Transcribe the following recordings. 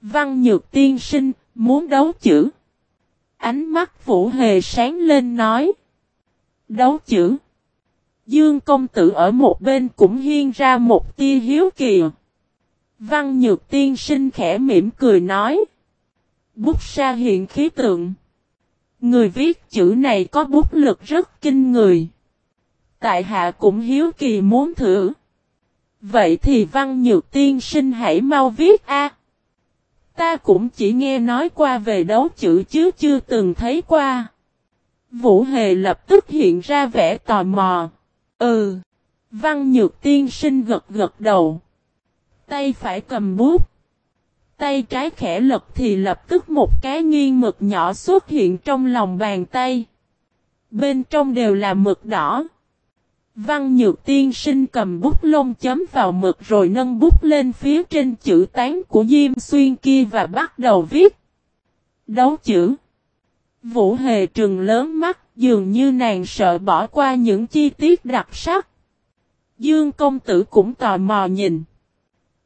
Văn nhược tiên sinh, muốn đấu chữ. Ánh mắt Vũ Hề sáng lên nói. Đấu chữ. Dương công tử ở một bên cũng hiên ra một tia hiếu kỳ. Văn nhược tiên sinh khẽ mỉm cười nói. Bút sa hiện khí tượng. Người viết chữ này có bút lực rất kinh người. Tại hạ cũng hiếu kỳ muốn thử. Vậy thì văn nhược tiên sinh hãy mau viết a. Ta cũng chỉ nghe nói qua về đấu chữ chứ chưa từng thấy qua. Vũ Hề lập tức hiện ra vẻ tò mò. Ừ. Văn nhược tiên sinh gật gật đầu. Tay phải cầm bút. Tay trái khẽ lật thì lập tức một cái nghiêng mực nhỏ xuất hiện trong lòng bàn tay. Bên trong đều là mực đỏ. Văn nhược tiên sinh cầm bút lông chấm vào mực rồi nâng bút lên phía trên chữ tán của Diêm Xuyên kia và bắt đầu viết. Đấu chữ. Vũ hề trừng lớn mắt, dường như nàng sợ bỏ qua những chi tiết đặc sắc. Dương công tử cũng tò mò nhìn.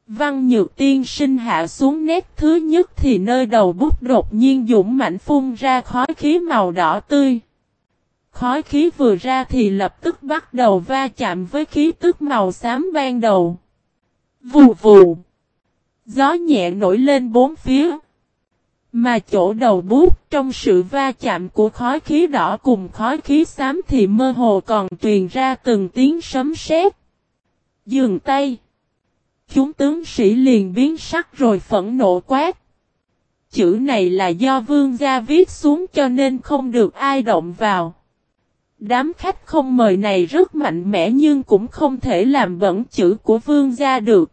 Văn nhược tiên sinh hạ xuống nét thứ nhất thì nơi đầu bút đột nhiên dũng mạnh phun ra khói khí màu đỏ tươi. Khói khí vừa ra thì lập tức bắt đầu va chạm với khí tức màu xám ban đầu. Vù vù. Gió nhẹ nổi lên bốn phía. Mà chỗ đầu bút, trong sự va chạm của khói khí đỏ cùng khói khí xám thì mơ hồ còn truyền ra từng tiếng sấm sét. Dường tay. Chúng tướng sĩ liền biến sắc rồi phẫn nộ quát. Chữ này là do vương gia viết xuống cho nên không được ai động vào. Đám khách không mời này rất mạnh mẽ nhưng cũng không thể làm bẩn chữ của vương gia được.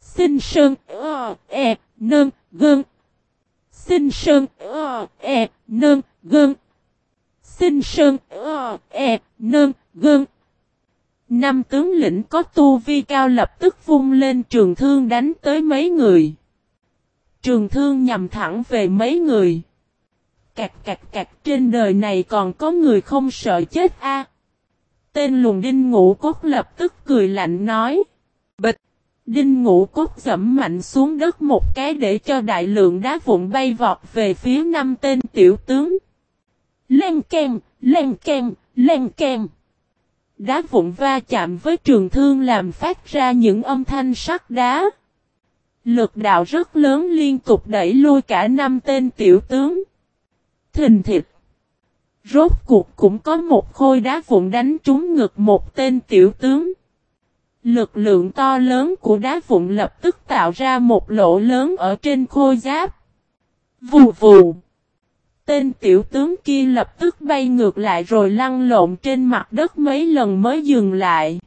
Xin sơn, ơ, e, nâng, gơn. Xin sơn, ơ, e, nâng, gơn. Xin sơn, ơ, e, nâng, gơn. Năm tướng lĩnh có tu vi cao lập tức vung lên trường thương đánh tới mấy người. Trường thương nhằm thẳng về mấy người. Cạc cạc cạc trên đời này còn có người không sợ chết a. Tên lùng đinh ngũ cốt lập tức cười lạnh nói. Bịch. Đinh ngũ cốt dẫm mạnh xuống đất một cái để cho đại lượng đá vụn bay vọt về phía năm tên tiểu tướng. lên kem, lên kem, lên kem. Đá vụn va chạm với trường thương làm phát ra những âm thanh sắc đá. Lực đạo rất lớn liên tục đẩy lui cả năm tên tiểu tướng. Thình thịt. Rốt cuộc cũng có một khôi đá vụn đánh trúng ngực một tên tiểu tướng. Lực lượng to lớn của đá vụn lập tức tạo ra một lỗ lớn ở trên khôi giáp. Vù vù. Tên tiểu tướng kia lập tức bay ngược lại rồi lăn lộn trên mặt đất mấy lần mới dừng lại.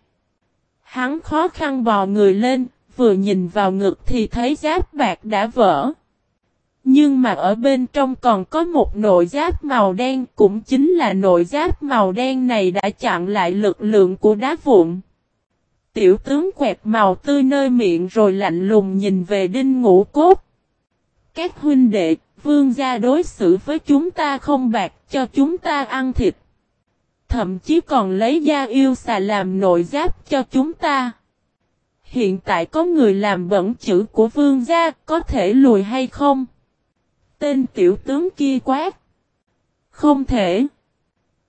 Hắn khó khăn bò người lên, vừa nhìn vào ngực thì thấy giáp bạc đã vỡ. Nhưng mà ở bên trong còn có một nội giáp màu đen cũng chính là nội giáp màu đen này đã chặn lại lực lượng của đá vụn. Tiểu tướng quẹt màu tươi nơi miệng rồi lạnh lùng nhìn về đinh ngũ cốt. Các huynh đệ, vương gia đối xử với chúng ta không bạc cho chúng ta ăn thịt. Thậm chí còn lấy da yêu xà làm nội giáp cho chúng ta. Hiện tại có người làm bẩn chữ của vương gia có thể lùi hay không? Tên tiểu tướng kia quát. Không thể.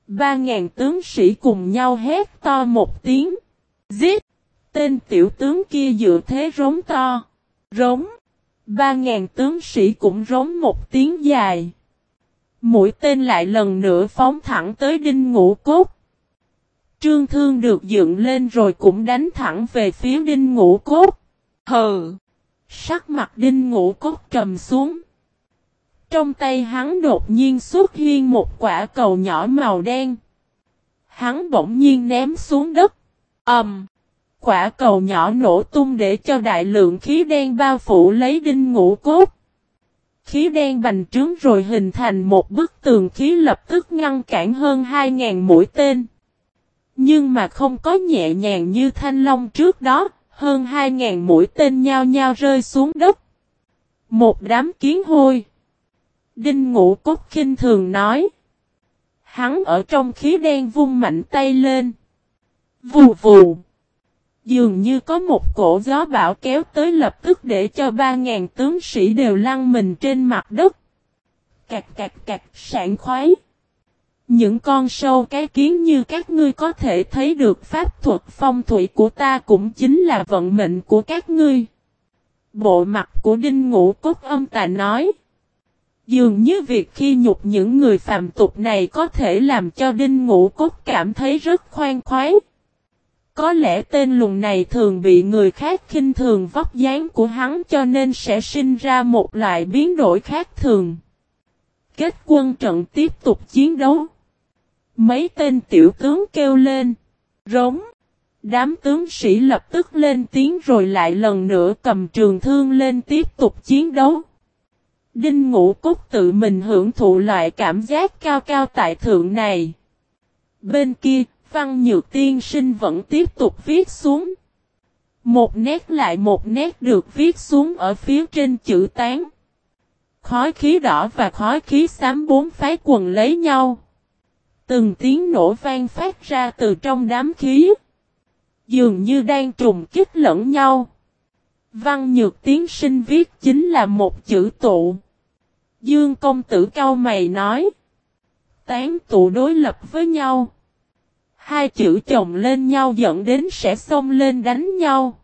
Ba ngàn tướng sĩ cùng nhau hét to một tiếng. Giết. Tên tiểu tướng kia dựa thế rống to. Rống. Ba ngàn tướng sĩ cũng rống một tiếng dài. Mũi tên lại lần nữa phóng thẳng tới đinh ngũ cốt. Trương thương được dựng lên rồi cũng đánh thẳng về phía đinh ngũ cốt. Hờ! Sắc mặt đinh ngũ cốt trầm xuống. Trong tay hắn đột nhiên xuất hiện một quả cầu nhỏ màu đen. Hắn bỗng nhiên ném xuống đất. Ầm! Um, quả cầu nhỏ nổ tung để cho đại lượng khí đen bao phủ lấy đinh ngũ cốt. Khí đen bành trướng rồi hình thành một bức tường khí lập tức ngăn cản hơn 2.000 mũi tên. Nhưng mà không có nhẹ nhàng như thanh long trước đó, hơn 2.000 mũi tên nhao nhao rơi xuống đất. Một đám kiến hôi. Đinh ngũ cốt khinh thường nói. Hắn ở trong khí đen vung mạnh tay lên. Vù vù. Dường như có một cổ gió bão kéo tới lập tức để cho ba ngàn tướng sĩ đều lăn mình trên mặt đất. Cạc cạc cạc sảng khoái. Những con sâu cái kiến như các ngươi có thể thấy được pháp thuật phong thủy của ta cũng chính là vận mệnh của các ngươi. Bộ mặt của đinh ngũ cốt âm tà nói. Dường như việc khi nhục những người phạm tục này có thể làm cho đinh ngũ cốt cảm thấy rất khoan khoái. Có lẽ tên lùng này thường bị người khác khinh thường vóc dáng của hắn cho nên sẽ sinh ra một loại biến đổi khác thường. Kết quân trận tiếp tục chiến đấu. Mấy tên tiểu tướng kêu lên. Rống. Đám tướng sĩ lập tức lên tiếng rồi lại lần nữa cầm trường thương lên tiếp tục chiến đấu. Đinh Ngũ Cúc tự mình hưởng thụ loại cảm giác cao cao tại thượng này. Bên kia, Văn Nhược Tiên Sinh vẫn tiếp tục viết xuống. Một nét lại một nét được viết xuống ở phía trên chữ tán. Khói khí đỏ và khói khí xám bốn phái quần lấy nhau. Từng tiếng nổ vang phát ra từ trong đám khí. Dường như đang trùng kích lẫn nhau. Văn nhược tiến sinh viết chính là một chữ tụ. Dương công tử cao mày nói. Tán tụ đối lập với nhau. Hai chữ chồng lên nhau dẫn đến sẽ xông lên đánh nhau.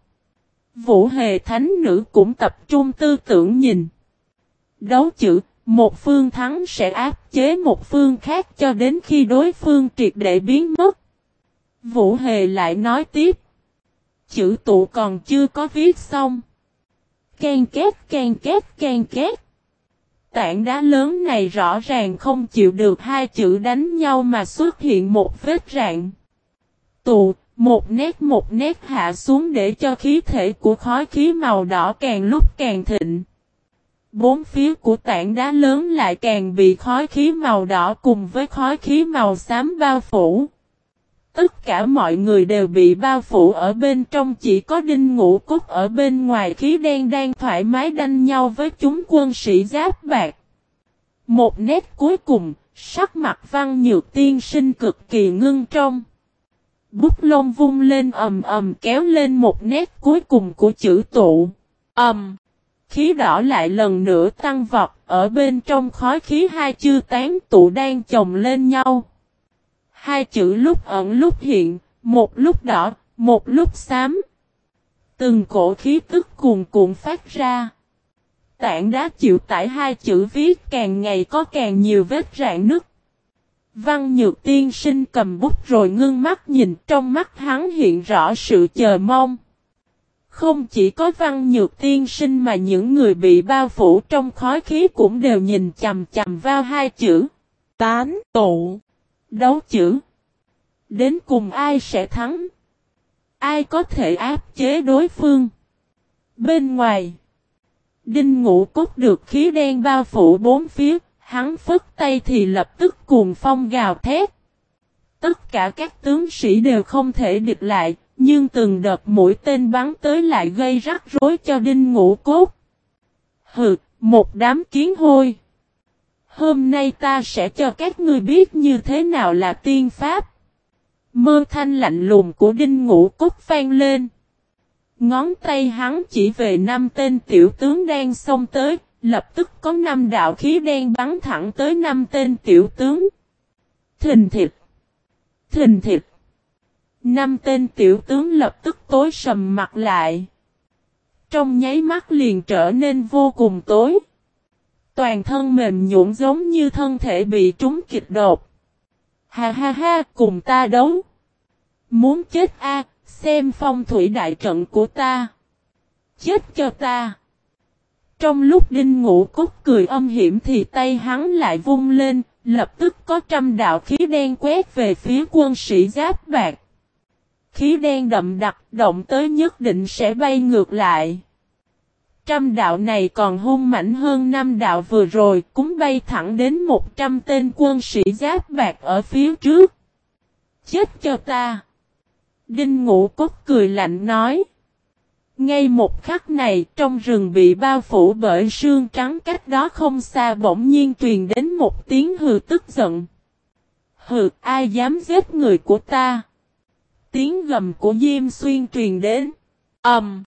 Vũ hề thánh nữ cũng tập trung tư tưởng nhìn. Đấu chữ, một phương thắng sẽ áp chế một phương khác cho đến khi đối phương triệt để biến mất. Vũ hề lại nói tiếp. Chữ tụ còn chưa có viết xong. Ken két ken két ken két. Tảng đá lớn này rõ ràng không chịu được hai chữ đánh nhau mà xuất hiện một vết rạn. Tụ, một nét một nét hạ xuống để cho khí thể của khói khí màu đỏ càng lúc càng thịnh. Bốn phía của tảng đá lớn lại càng bị khói khí màu đỏ cùng với khói khí màu xám bao phủ. Tất cả mọi người đều bị bao phủ ở bên trong chỉ có đinh ngũ cốt ở bên ngoài khí đen đang thoải mái đanh nhau với chúng quân sĩ giáp bạc. Một nét cuối cùng, sắc mặt văn nhược tiên sinh cực kỳ ngưng trong. Bút lông vung lên ầm ầm kéo lên một nét cuối cùng của chữ tụ. Ầm. Khí đỏ lại lần nữa tăng vọt, ở bên trong khói khí hai chư tán tụ đang chồng lên nhau. Hai chữ lúc ẩn lúc hiện, một lúc đỏ, một lúc xám. Từng cổ khí tức cuồn cuộn phát ra. Tảng đá chịu tải hai chữ viết càng ngày có càng nhiều vết rạn nứt. Văn Nhược Tiên Sinh cầm bút rồi ngưng mắt nhìn trong mắt hắn hiện rõ sự chờ mong. Không chỉ có Văn Nhược Tiên Sinh mà những người bị bao phủ trong khói khí cũng đều nhìn chầm chầm vào hai chữ. Tán tụ. Đấu chữ. Đến cùng ai sẽ thắng? Ai có thể áp chế đối phương? Bên ngoài. Đinh ngũ cốt được khí đen bao phủ bốn phía, hắn phất tay thì lập tức cuồng phong gào thét. Tất cả các tướng sĩ đều không thể địch lại, nhưng từng đợt mũi tên bắn tới lại gây rắc rối cho đinh ngũ cốt. Hừ, một đám kiến hôi. Hôm nay ta sẽ cho các ngươi biết như thế nào là tiên pháp. Mơ thanh lạnh lùng của đinh ngũ cúc vang lên. Ngón tay hắn chỉ về năm tên tiểu tướng đang xông tới, lập tức có năm đạo khí đen bắn thẳng tới năm tên tiểu tướng. Thình thịt. Thình thịt. Năm tên tiểu tướng lập tức tối sầm mặt lại. Trong nháy mắt liền trở nên vô cùng tối. Toàn thân mềm nhũn giống như thân thể bị trúng kịch đột. Ha ha ha, cùng ta đấu. Muốn chết a, xem phong thủy đại trận của ta. Chết cho ta. Trong lúc đinh ngũ cúc cười âm hiểm thì tay hắn lại vung lên, lập tức có trăm đạo khí đen quét về phía quân sĩ giáp bạc. Khí đen đậm đặc động tới nhất định sẽ bay ngược lại. Trăm đạo này còn hung mảnh hơn năm đạo vừa rồi, cũng bay thẳng đến một trăm tên quân sĩ giáp bạc ở phía trước. Chết cho ta! Đinh ngũ cốt cười lạnh nói. Ngay một khắc này trong rừng bị bao phủ bởi sương trắng cách đó không xa bỗng nhiên truyền đến một tiếng hừ tức giận. Hừ ai dám giết người của ta? Tiếng gầm của Diêm Xuyên truyền đến. âm Um,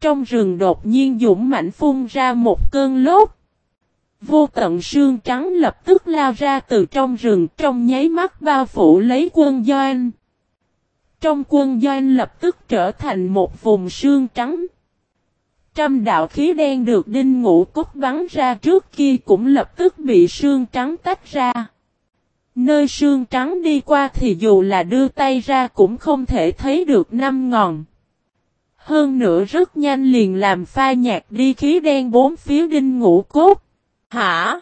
trong rừng đột nhiên dũng mạnh phun ra một cơn lốt. Vô tận sương trắng lập tức lao ra từ trong rừng, trong nháy mắt bao phủ lấy quân doanh. Trong quân doanh lập tức trở thành một vùng sương trắng. Trăm đạo khí đen được đinh ngũ cốt bắn ra trước kia cũng lập tức bị sương trắng tách ra. Nơi sương trắng đi qua thì dù là đưa tay ra cũng không thể thấy được năm ngọn. Hơn nữa rất nhanh liền làm pha nhạt đi khí đen bốn phía đinh ngũ cốt. Hả?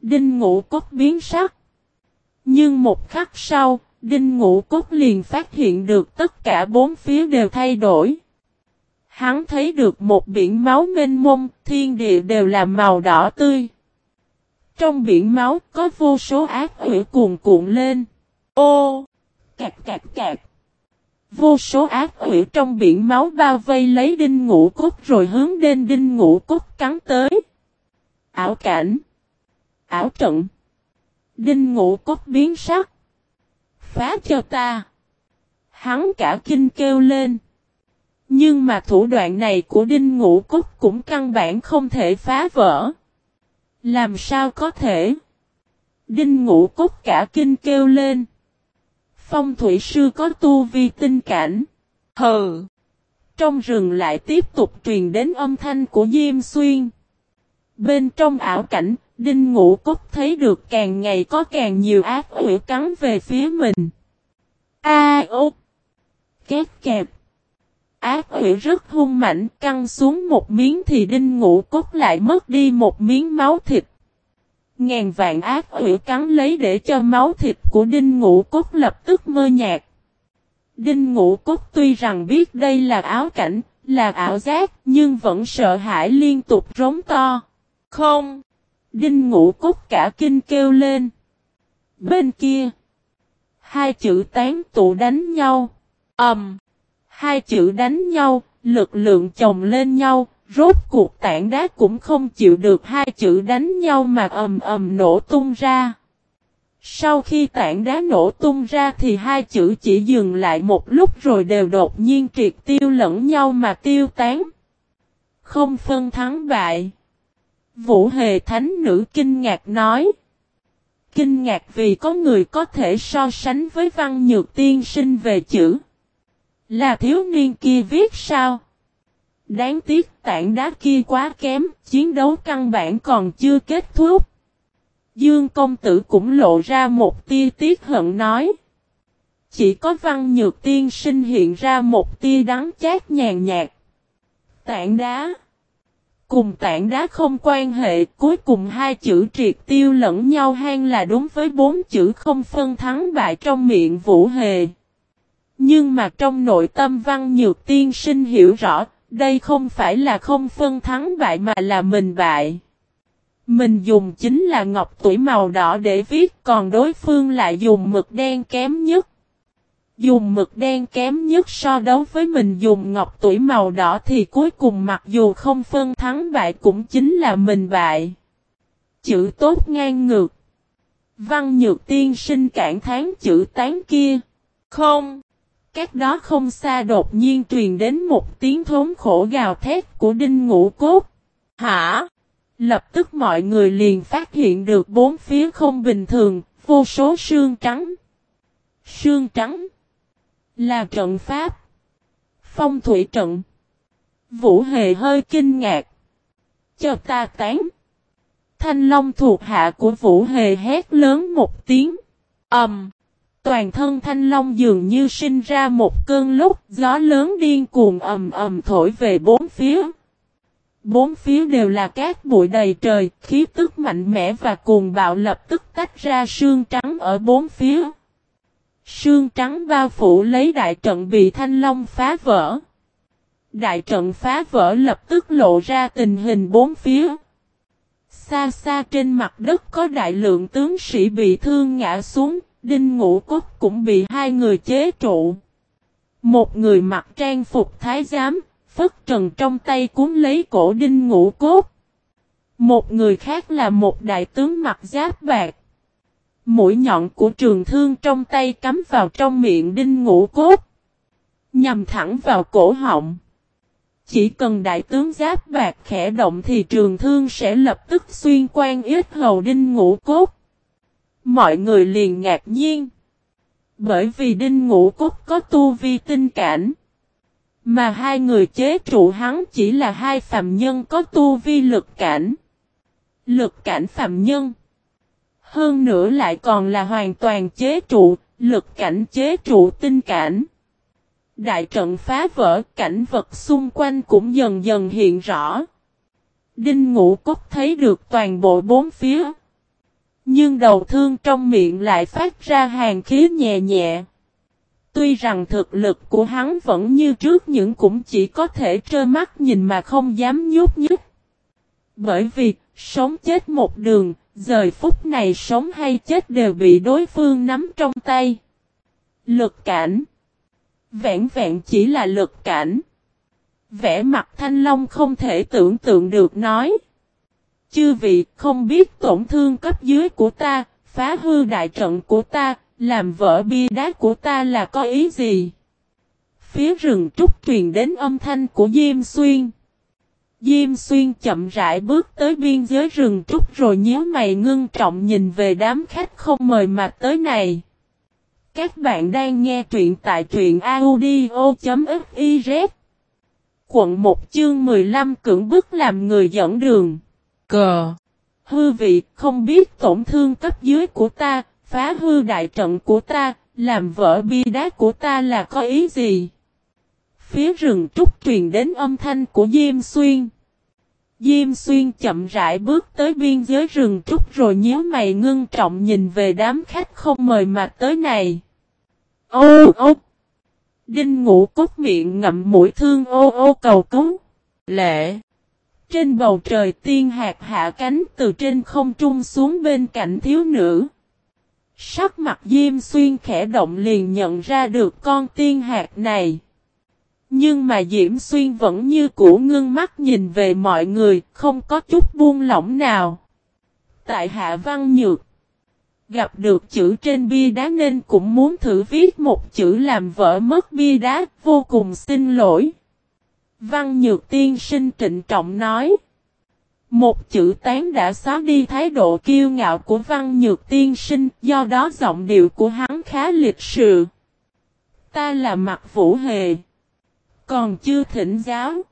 Đinh ngũ cốt biến sắc. Nhưng một khắc sau, đinh ngũ cốt liền phát hiện được tất cả bốn phía đều thay đổi. Hắn thấy được một biển máu mênh mông, thiên địa đều là màu đỏ tươi. Trong biển máu có vô số ác quỷ cuồn cuộn lên. Ô! Cạc cạc cạc! Vô số ác quỷ trong biển máu bao vây lấy đinh ngũ cốt rồi hướng đến đinh ngũ cốt cắn tới. Ảo cảnh! Ảo trận! Đinh ngũ cốt biến sắc. Phá cho ta! Hắn cả kinh kêu lên. Nhưng mà thủ đoạn này của Đinh Ngũ Cốt cũng căn bản không thể phá vỡ. Làm sao có thể? Đinh Ngũ Cốt cả kinh kêu lên. Phong thủy sư có tu vi tinh cảnh. Hừ! Trong rừng lại tiếp tục truyền đến âm thanh của Diêm Xuyên. Bên trong ảo cảnh, Đinh Ngũ Cốt thấy được càng ngày có càng nhiều ác quỷ cắn về phía mình. A ô! Két kẹp! Ác quỷ rất hung mạnh, căng xuống một miếng thì đinh ngũ cốt lại mất đi một miếng máu thịt. Ngàn vạn ác ủy cắn lấy để cho máu thịt của đinh ngũ cốt lập tức mơ nhạt. Đinh ngũ cốt tuy rằng biết đây là áo cảnh, là ảo giác, nhưng vẫn sợ hãi liên tục rống to. Không! Đinh ngũ cốt cả kinh kêu lên. Bên kia, hai chữ tán tụ đánh nhau. ầm! Um, Hai chữ đánh nhau, lực lượng chồng lên nhau, rốt cuộc tảng đá cũng không chịu được hai chữ đánh nhau mà ầm ầm nổ tung ra. Sau khi tảng đá nổ tung ra thì hai chữ chỉ dừng lại một lúc rồi đều đột nhiên triệt tiêu lẫn nhau mà tiêu tán. Không phân thắng bại. Vũ hề thánh nữ kinh ngạc nói. Kinh ngạc vì có người có thể so sánh với văn nhược tiên sinh về chữ. Là thiếu niên kia viết sao? Đáng tiếc tảng đá kia quá kém, chiến đấu căn bản còn chưa kết thúc. Dương công tử cũng lộ ra một tia tiếc hận nói. Chỉ có văn nhược tiên sinh hiện ra một tia đắng chát nhàn nhạt. Tảng đá. Cùng tảng đá không quan hệ, cuối cùng hai chữ triệt tiêu lẫn nhau hang là đúng với bốn chữ không phân thắng bại trong miệng vũ hề. Nhưng mà trong nội tâm văn nhược tiên sinh hiểu rõ, đây không phải là không phân thắng bại mà là mình bại. Mình dùng chính là ngọc tuổi màu đỏ để viết, còn đối phương lại dùng mực đen kém nhất. Dùng mực đen kém nhất so đấu với mình dùng ngọc tuổi màu đỏ thì cuối cùng mặc dù không phân thắng bại cũng chính là mình bại. Chữ tốt ngang ngược. Văn nhược tiên sinh cản tháng chữ tán kia. Không cách đó không xa đột nhiên truyền đến một tiếng thốn khổ gào thét của đinh ngũ cốt. Hả? Lập tức mọi người liền phát hiện được bốn phía không bình thường, vô số xương trắng. Xương trắng là trận pháp. Phong thủy trận. Vũ hề hơi kinh ngạc. Cho ta tán. Thanh long thuộc hạ của Vũ hề hét lớn một tiếng. ầm Um, toàn thân thanh long dường như sinh ra một cơn lúc gió lớn điên cuồng ầm ầm thổi về bốn phía. Bốn phía đều là cát bụi đầy trời, khí tức mạnh mẽ và cuồng bạo lập tức tách ra sương trắng ở bốn phía. Sương trắng bao phủ lấy đại trận bị thanh long phá vỡ. Đại trận phá vỡ lập tức lộ ra tình hình bốn phía. Xa xa trên mặt đất có đại lượng tướng sĩ bị thương ngã xuống, Đinh Ngũ Cốt cũng bị hai người chế trụ. Một người mặc trang phục thái giám, phất trần trong tay cuốn lấy cổ Đinh Ngũ Cốt. Một người khác là một đại tướng mặc giáp bạc. Mũi nhọn của trường thương trong tay cắm vào trong miệng Đinh Ngũ Cốt. Nhằm thẳng vào cổ họng. Chỉ cần đại tướng giáp bạc khẽ động thì trường thương sẽ lập tức xuyên quan ít hầu đinh ngũ cốt. Mọi người liền ngạc nhiên. Bởi vì đinh ngũ cốt có tu vi tinh cảnh. Mà hai người chế trụ hắn chỉ là hai phạm nhân có tu vi lực cảnh. Lực cảnh phạm nhân. Hơn nữa lại còn là hoàn toàn chế trụ, lực cảnh chế trụ tinh cảnh. Đại trận phá vỡ, cảnh vật xung quanh cũng dần dần hiện rõ. Đinh ngũ cốt thấy được toàn bộ bốn phía. Nhưng đầu thương trong miệng lại phát ra hàng khí nhẹ nhẹ. Tuy rằng thực lực của hắn vẫn như trước nhưng cũng chỉ có thể trơ mắt nhìn mà không dám nhúc nhích. Bởi vì, sống chết một đường, giờ phút này sống hay chết đều bị đối phương nắm trong tay. Lực cảnh Vẹn vẹn chỉ là lực cảnh. Vẽ mặt thanh long không thể tưởng tượng được nói. Chư vị không biết tổn thương cấp dưới của ta, phá hư đại trận của ta, làm vỡ bia đá của ta là có ý gì? Phía rừng trúc truyền đến âm thanh của Diêm Xuyên. Diêm Xuyên chậm rãi bước tới biên giới rừng trúc rồi nhíu mày ngưng trọng nhìn về đám khách không mời mà tới này. Các bạn đang nghe truyện tại truyện audio.fif Quận 1 chương 15 cưỡng bức làm người dẫn đường. Cờ. Hư vị không biết tổn thương cấp dưới của ta, phá hư đại trận của ta, làm vỡ bi đá của ta là có ý gì? Phía rừng trúc truyền đến âm thanh của Diêm Xuyên. Diêm Xuyên chậm rãi bước tới biên giới rừng trúc rồi nhíu mày ngưng trọng nhìn về đám khách không mời mà tới này. Ô ô! Đinh ngũ cốt miệng ngậm mũi thương ô ô cầu cứu. Lệ! Trên bầu trời tiên hạt hạ cánh từ trên không trung xuống bên cạnh thiếu nữ. Sắc mặt Diêm Xuyên khẽ động liền nhận ra được con tiên hạt này. Nhưng mà Diễm Xuyên vẫn như cũ ngưng mắt nhìn về mọi người, không có chút buông lỏng nào. Tại Hạ Văn Nhược, gặp được chữ trên bia đá nên cũng muốn thử viết một chữ làm vỡ mất bia đá, vô cùng xin lỗi. Văn Nhược tiên sinh trịnh trọng nói. Một chữ tán đã xóa đi thái độ kiêu ngạo của văn nhược tiên sinh, do đó giọng điệu của hắn khá lịch sự. Ta là mặt vũ hề. Còn chưa thỉnh giáo.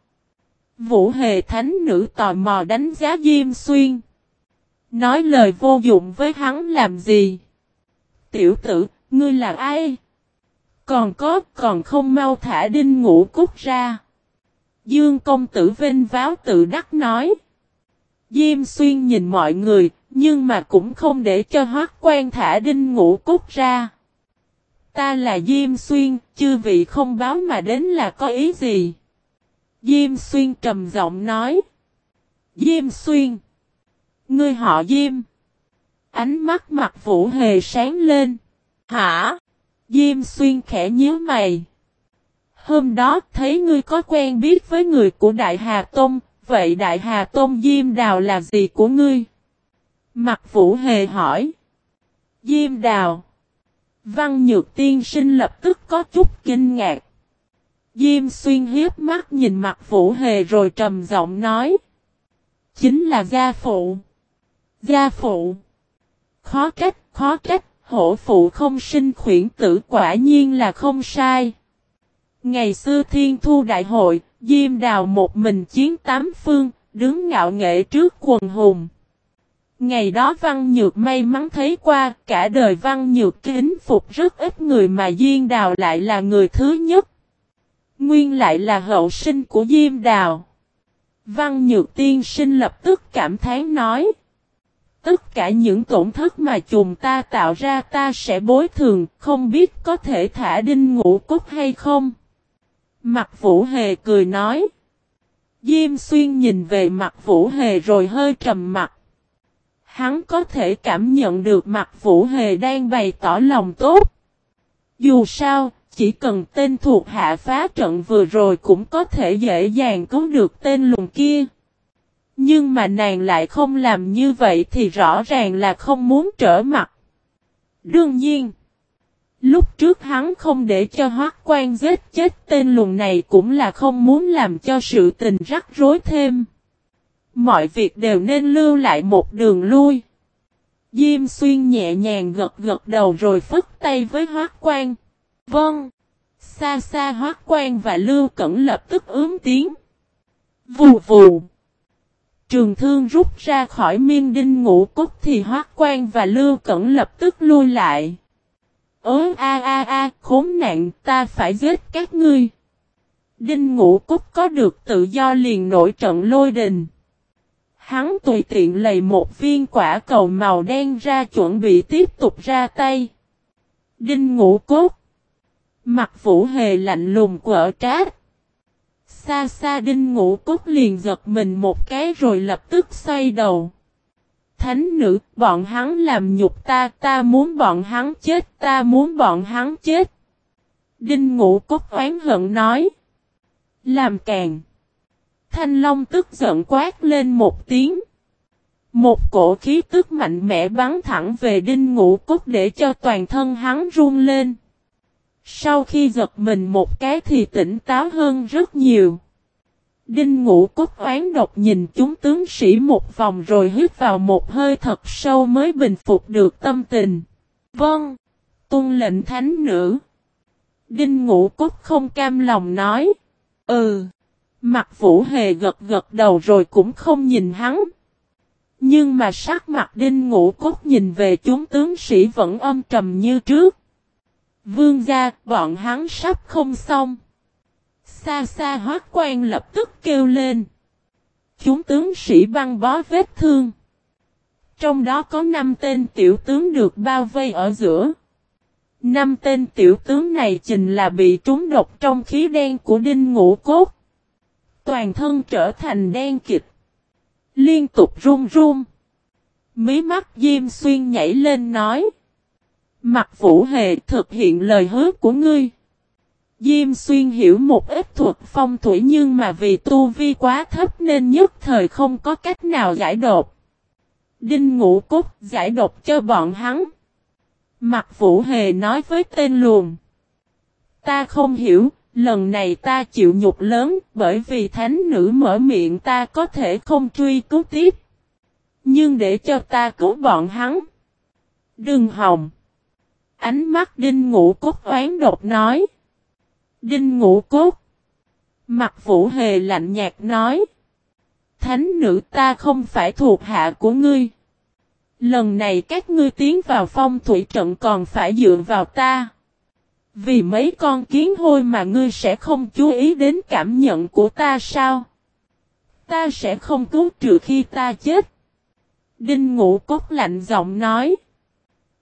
Vũ hề thánh nữ tò mò đánh giá Diêm Xuyên. Nói lời vô dụng với hắn làm gì? Tiểu tử, ngươi là ai? Còn có, còn không mau thả đinh ngũ cút ra. Dương công tử vinh váo tự đắc nói. Diêm xuyên nhìn mọi người, nhưng mà cũng không để cho hoác quan thả đinh ngũ cút ra. Ta là Diêm Xuyên, chư vị không báo mà đến là có ý gì? Diêm Xuyên trầm giọng nói. Diêm Xuyên. Ngươi họ Diêm. Ánh mắt mặt vũ hề sáng lên. Hả? Diêm Xuyên khẽ nhíu mày. Hôm đó thấy ngươi có quen biết với người của Đại Hà Tông, vậy Đại Hà Tôn Diêm Đào là gì của ngươi? Mặt Vũ Hề hỏi. Diêm Đào. Văn Nhược Tiên Sinh lập tức có chút kinh ngạc. Diêm Xuyên hiếp mắt nhìn mặt Vũ Hề rồi trầm giọng nói. Chính là gia phụ. Gia phụ. Khó trách, khó trách, hổ phụ không sinh khuyển tử quả nhiên là không sai. Ngày xưa thiên thu đại hội, Diêm đào một mình chiến tám phương, đứng ngạo nghệ trước quần hùng. Ngày đó Văn Nhược may mắn thấy qua, cả đời Văn Nhược kính phục rất ít người mà Diêm Đào lại là người thứ nhất. Nguyên lại là hậu sinh của Diêm Đào. Văn Nhược tiên sinh lập tức cảm thán nói. Tất cả những tổn thất mà chùm ta tạo ra ta sẽ bối thường, không biết có thể thả đinh ngũ cốt hay không. Mặt Vũ Hề cười nói. Diêm xuyên nhìn về mặt Vũ Hề rồi hơi trầm mặt. Hắn có thể cảm nhận được mặt Vũ Hề đang bày tỏ lòng tốt. Dù sao, chỉ cần tên thuộc hạ phá trận vừa rồi cũng có thể dễ dàng cứu được tên lùng kia. Nhưng mà nàng lại không làm như vậy thì rõ ràng là không muốn trở mặt. Đương nhiên, Lúc trước hắn không để cho hoác quan giết chết, tên lùn này cũng là không muốn làm cho sự tình rắc rối thêm. Mọi việc đều nên lưu lại một đường lui. Diêm xuyên nhẹ nhàng gật gật đầu rồi phất tay với hoác quan. Vâng. Xa xa hoác quan và lưu cẩn lập tức ướm tiếng. Vù vù. Trường thương rút ra khỏi miên đinh ngũ cốt thì hoác quan và lưu cẩn lập tức lui lại. Ớ a a a, khốn nạn, ta phải giết các ngươi. Đinh Ngũ Cúc có được tự do liền nổi trận lôi đình. Hắn tùy tiện lấy một viên quả cầu màu đen ra chuẩn bị tiếp tục ra tay. Đinh Ngũ Cúc. Mặt Vũ Hề lạnh lùng quở trát. Xa xa Đinh Ngũ Cúc liền giật mình một cái rồi lập tức xoay đầu. Thánh nữ, bọn hắn làm nhục ta, ta muốn bọn hắn chết, ta muốn bọn hắn chết. Đinh ngũ cốt oán hận nói. Làm càng. Thanh Long tức giận quát lên một tiếng. Một cổ khí tức mạnh mẽ bắn thẳng về đinh ngũ cốt để cho toàn thân hắn run lên. Sau khi giật mình một cái thì tỉnh táo hơn rất nhiều. Đinh ngũ cốt oán độc nhìn chúng tướng sĩ một vòng rồi hít vào một hơi thật sâu mới bình phục được tâm tình. Vâng, tuân lệnh thánh nữ. Đinh ngũ cốt không cam lòng nói. Ừ. Mặt vũ hề gật gật đầu rồi cũng không nhìn hắn. Nhưng mà sắc mặt đinh ngũ cốt nhìn về chúng tướng sĩ vẫn âm trầm như trước. Vương gia, bọn hắn sắp không xong. Xa xa hoác quan lập tức kêu lên. Chúng tướng sĩ băng bó vết thương. Trong đó có 5 tên tiểu tướng được bao vây ở giữa. Năm tên tiểu tướng này trình là bị trúng độc trong khí đen của đinh ngũ cốt. Toàn thân trở thành đen kịch. Liên tục run run. Mí mắt Diêm Xuyên nhảy lên nói. Mặt vũ hề thực hiện lời hứa của ngươi. Diêm xuyên hiểu một ít thuật phong thủy nhưng mà vì tu vi quá thấp nên nhất thời không có cách nào giải đột. Đinh ngũ cốt giải độc cho bọn hắn. Mặt vũ hề nói với tên luồng. Ta không hiểu, lần này ta chịu nhục lớn bởi vì thánh nữ mở miệng ta có thể không truy cứu tiếp. Nhưng để cho ta cứu bọn hắn. Đừng hòng. Ánh mắt đinh ngũ cốt oán độc nói. Đinh ngũ cốt. Mặt vũ hề lạnh nhạt nói. Thánh nữ ta không phải thuộc hạ của ngươi. Lần này các ngươi tiến vào phong thủy trận còn phải dựa vào ta. Vì mấy con kiến hôi mà ngươi sẽ không chú ý đến cảm nhận của ta sao? Ta sẽ không cứu trừ khi ta chết. Đinh ngũ cốt lạnh giọng nói.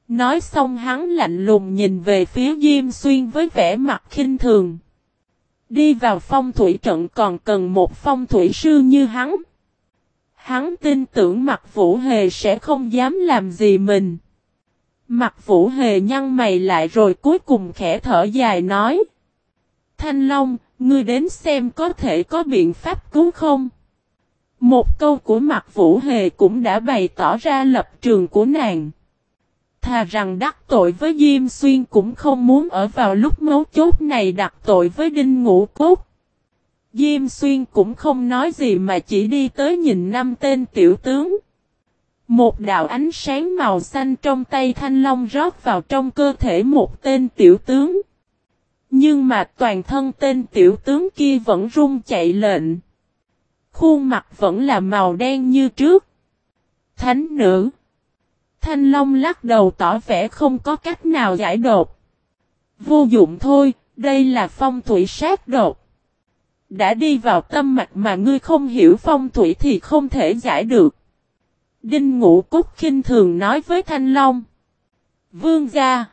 Nói xong hắn lạnh lùng nhìn về phía Diêm Xuyên với vẻ mặt khinh thường. Đi vào phong thủy trận còn cần một phong thủy sư như hắn. Hắn tin tưởng mặt vũ hề sẽ không dám làm gì mình. Mặt vũ hề nhăn mày lại rồi cuối cùng khẽ thở dài nói. Thanh Long, ngươi đến xem có thể có biện pháp cứu không? Một câu của mặt vũ hề cũng đã bày tỏ ra lập trường của nàng thà rằng đắc tội với Diêm Xuyên cũng không muốn ở vào lúc mấu chốt này đặt tội với Đinh Ngũ Cốt. Diêm Xuyên cũng không nói gì mà chỉ đi tới nhìn năm tên tiểu tướng. Một đạo ánh sáng màu xanh trong tay thanh long rót vào trong cơ thể một tên tiểu tướng. Nhưng mà toàn thân tên tiểu tướng kia vẫn rung chạy lệnh. Khuôn mặt vẫn là màu đen như trước. Thánh nữ. Thanh Long lắc đầu tỏ vẻ không có cách nào giải đột. Vô dụng thôi, đây là phong thủy sát đột. Đã đi vào tâm mạch mà ngươi không hiểu phong thủy thì không thể giải được. Đinh Ngũ Cúc khinh thường nói với Thanh Long. Vương gia.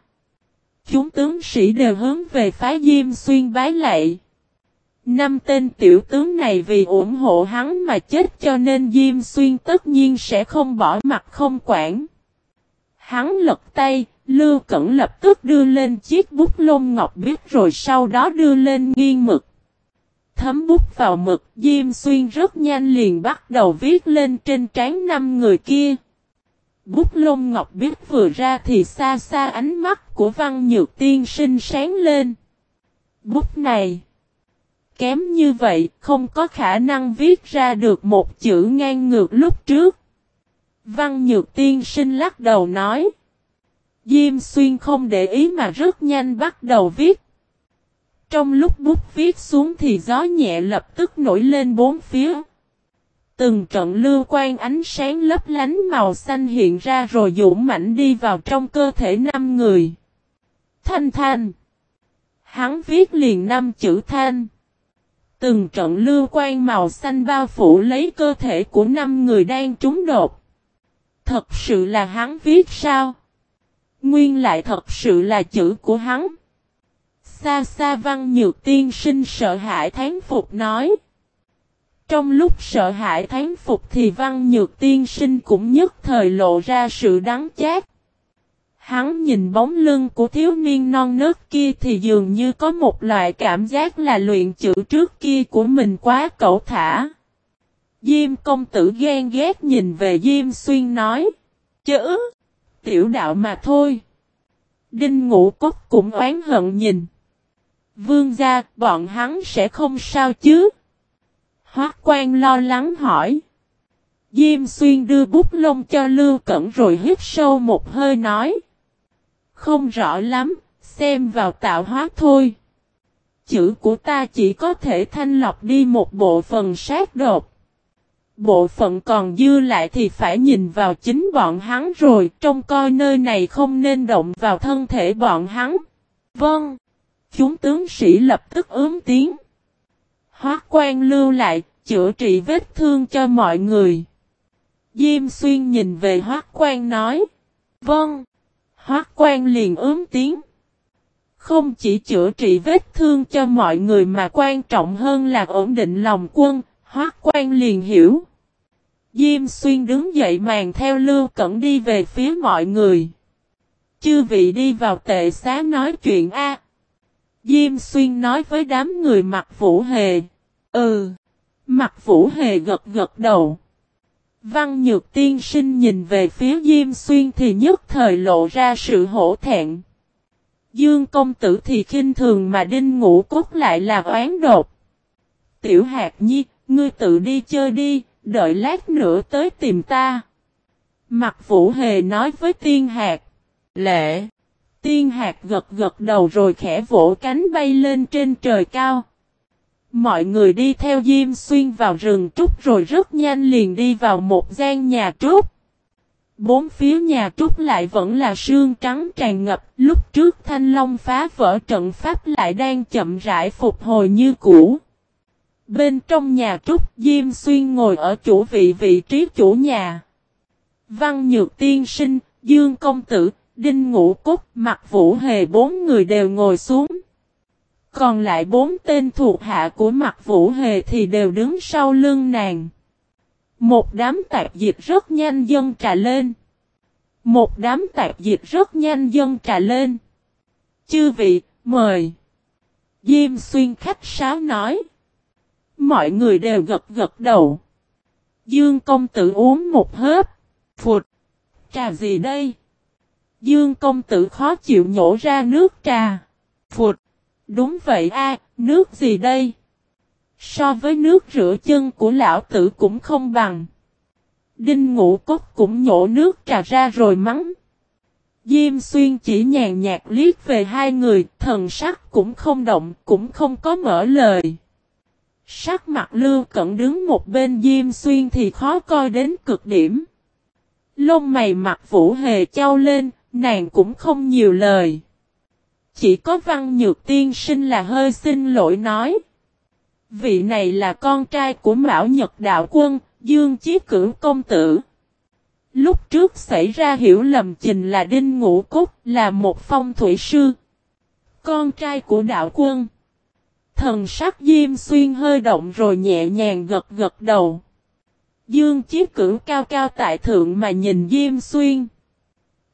Chúng tướng sĩ đều hướng về phái Diêm Xuyên bái lạy. Năm tên tiểu tướng này vì ủng hộ hắn mà chết cho nên Diêm Xuyên tất nhiên sẽ không bỏ mặt không quản. Hắn lật tay, Lưu Cẩn lập tức đưa lên chiếc bút lông ngọc biết rồi sau đó đưa lên nghiêng mực. Thấm bút vào mực, Diêm Xuyên rất nhanh liền bắt đầu viết lên trên trán năm người kia. Bút lông ngọc biết vừa ra thì xa xa ánh mắt của văn nhược tiên sinh sáng lên. Bút này. Kém như vậy không có khả năng viết ra được một chữ ngang ngược lúc trước. Văn nhược tiên sinh lắc đầu nói. Diêm xuyên không để ý mà rất nhanh bắt đầu viết. Trong lúc bút viết xuống thì gió nhẹ lập tức nổi lên bốn phía. Từng trận lưu quan ánh sáng lấp lánh màu xanh hiện ra rồi dũng mạnh đi vào trong cơ thể năm người. Thanh thanh. Hắn viết liền năm chữ thanh. Từng trận lưu quan màu xanh bao phủ lấy cơ thể của năm người đang trúng đột. Thật sự là hắn viết sao? Nguyên lại thật sự là chữ của hắn. Xa xa văn nhược tiên sinh sợ hãi thán phục nói. Trong lúc sợ hãi thán phục thì văn nhược tiên sinh cũng nhất thời lộ ra sự đắng chát. Hắn nhìn bóng lưng của thiếu niên non nớt kia thì dường như có một loại cảm giác là luyện chữ trước kia của mình quá cẩu thả. Diêm công tử ghen ghét nhìn về Diêm xuyên nói. Chữ! Tiểu đạo mà thôi. Đinh ngũ cốt cũng oán hận nhìn. Vương gia, bọn hắn sẽ không sao chứ? Hoác quan lo lắng hỏi. Diêm xuyên đưa bút lông cho Lưu Cẩn rồi hít sâu một hơi nói. Không rõ lắm, xem vào tạo hóa thôi. Chữ của ta chỉ có thể thanh lọc đi một bộ phần sát đột. Bộ phận còn dư lại thì phải nhìn vào chính bọn hắn rồi, trông coi nơi này không nên động vào thân thể bọn hắn. Vâng. Chúng tướng sĩ lập tức ướm tiếng. Hoác quan lưu lại, chữa trị vết thương cho mọi người. Diêm xuyên nhìn về hoác quan nói. Vâng. Hoác quan liền ướm tiếng. Không chỉ chữa trị vết thương cho mọi người mà quan trọng hơn là ổn định lòng quân, hoác quan liền hiểu. Diêm xuyên đứng dậy màn theo lưu cẩn đi về phía mọi người. Chư vị đi vào tệ xá nói chuyện A. Diêm xuyên nói với đám người mặc vũ hề. Ừ. Mặt vũ hề gật gật đầu. Văn nhược tiên sinh nhìn về phía Diêm Xuyên thì nhất thời lộ ra sự hổ thẹn. Dương công tử thì khinh thường mà đinh ngũ cốt lại là oán đột. Tiểu hạt nhi, ngươi tự đi chơi đi, đợi lát nữa tới tìm ta. Mặt vũ hề nói với tiên hạt. Lệ. Tiên hạt gật gật đầu rồi khẽ vỗ cánh bay lên trên trời cao. Mọi người đi theo Diêm Xuyên vào rừng trúc rồi rất nhanh liền đi vào một gian nhà trúc. Bốn phía nhà trúc lại vẫn là sương trắng tràn ngập, lúc trước thanh long phá vỡ trận pháp lại đang chậm rãi phục hồi như cũ. Bên trong nhà trúc Diêm Xuyên ngồi ở chủ vị vị trí chủ nhà. Văn Nhược Tiên Sinh, Dương Công Tử, Đinh Ngũ Cúc, Mặt Vũ Hề bốn người đều ngồi xuống. Còn lại bốn tên thuộc hạ của mặt vũ hề thì đều đứng sau lưng nàng. Một đám tạp dịch rất nhanh dân trà lên. Một đám tạp dịch rất nhanh dân trà lên. Chư vị, mời. Diêm xuyên khách sáo nói. Mọi người đều gật gật đầu. Dương công tử uống một hớp. Phụt. Trà gì đây? Dương công tử khó chịu nhổ ra nước trà. Phụt. Đúng vậy a, nước gì đây? So với nước rửa chân của lão tử cũng không bằng. Đinh ngũ cốt cũng nhổ nước trà ra rồi mắng. Diêm xuyên chỉ nhàn nhạt liếc về hai người, thần sắc cũng không động, cũng không có mở lời. Sắc mặt lưu cận đứng một bên Diêm xuyên thì khó coi đến cực điểm. Lông mày mặt vũ hề trao lên, nàng cũng không nhiều lời. Chỉ có văn nhược tiên sinh là hơi xin lỗi nói. Vị này là con trai của Mão Nhật Đạo Quân, Dương Chí Cửu Công Tử. Lúc trước xảy ra hiểu lầm trình là Đinh Ngũ Cúc là một phong thủy sư. Con trai của đạo quân. Thần sắc Diêm Xuyên hơi động rồi nhẹ nhàng gật gật đầu. Dương chiết Cửu cao cao tại thượng mà nhìn Diêm Xuyên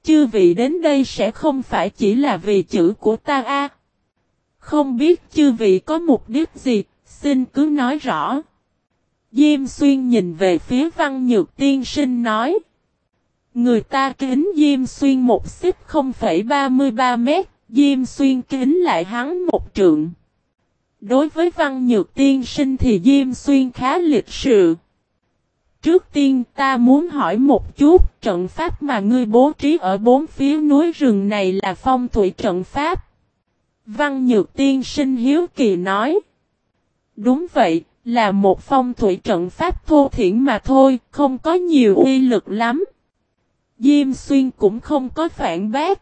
chư vị đến đây sẽ không phải chỉ là vì chữ của ta a. Không biết chư vị có mục đích gì, xin cứ nói rõ. Diêm xuyên nhìn về phía văn nhược tiên sinh nói. Người ta kính Diêm Xuyên một xích 0,33 mét, Diêm Xuyên kính lại hắn một trượng. Đối với văn nhược tiên sinh thì Diêm Xuyên khá lịch sự. Trước tiên ta muốn hỏi một chút, trận pháp mà ngươi bố trí ở bốn phía núi rừng này là phong thủy trận pháp. Văn Nhược Tiên sinh hiếu kỳ nói. Đúng vậy, là một phong thủy trận pháp thô thiển mà thôi, không có nhiều uy lực lắm. Diêm Xuyên cũng không có phản bác.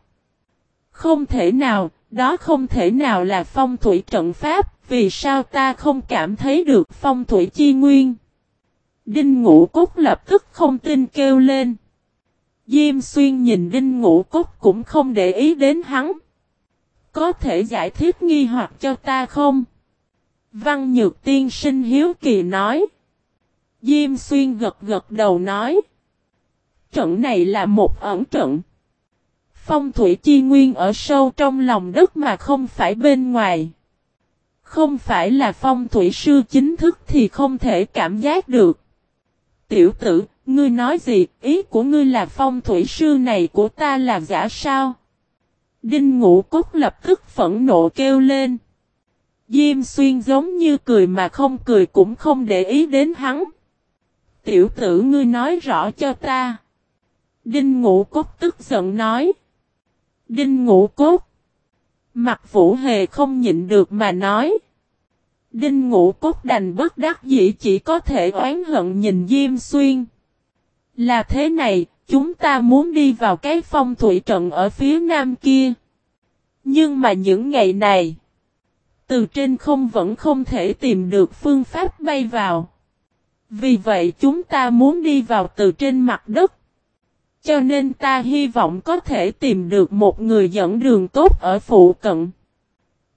Không thể nào, đó không thể nào là phong thủy trận pháp, vì sao ta không cảm thấy được phong thủy chi nguyên. Đinh Ngũ Cốt lập tức không tin kêu lên. Diêm Xuyên nhìn Đinh Ngũ Cốt cũng không để ý đến hắn. Có thể giải thích nghi hoặc cho ta không? Văn Nhược Tiên sinh hiếu kỳ nói. Diêm Xuyên gật gật đầu nói. Trận này là một ẩn trận. Phong thủy chi nguyên ở sâu trong lòng đất mà không phải bên ngoài. Không phải là phong thủy sư chính thức thì không thể cảm giác được. Tiểu tử, ngươi nói gì, ý của ngươi là phong thủy sư này của ta là giả sao? Đinh ngũ cốt lập tức phẫn nộ kêu lên. Diêm xuyên giống như cười mà không cười cũng không để ý đến hắn. Tiểu tử ngươi nói rõ cho ta. Đinh ngũ cốt tức giận nói. Đinh ngũ cốt. Mặt vũ hề không nhịn được mà nói. Đinh ngũ cốt đành bất đắc dĩ chỉ có thể oán hận nhìn Diêm Xuyên. Là thế này, chúng ta muốn đi vào cái phong thủy trận ở phía nam kia. Nhưng mà những ngày này, từ trên không vẫn không thể tìm được phương pháp bay vào. Vì vậy chúng ta muốn đi vào từ trên mặt đất. Cho nên ta hy vọng có thể tìm được một người dẫn đường tốt ở phụ cận.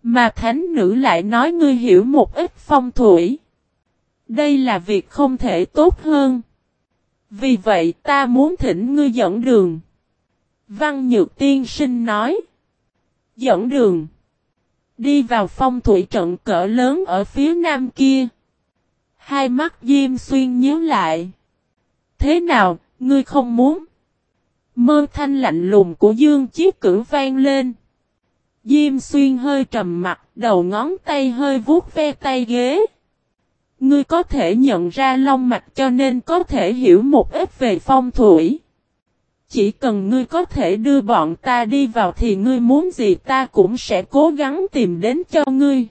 Mà thánh nữ lại nói ngươi hiểu một ít phong thủy. Đây là việc không thể tốt hơn. Vì vậy ta muốn thỉnh ngươi dẫn đường. Văn Nhược Tiên Sinh nói. Dẫn đường. Đi vào phong thủy trận cỡ lớn ở phía nam kia. Hai mắt Diêm Xuyên nhớ lại. Thế nào, ngươi không muốn? Mơ thanh lạnh lùng của Dương Chiếc cử vang lên. Diêm xuyên hơi trầm mặt, đầu ngón tay hơi vuốt ve tay ghế. Ngươi có thể nhận ra long mạch cho nên có thể hiểu một ít về phong thủy. Chỉ cần ngươi có thể đưa bọn ta đi vào thì ngươi muốn gì ta cũng sẽ cố gắng tìm đến cho ngươi.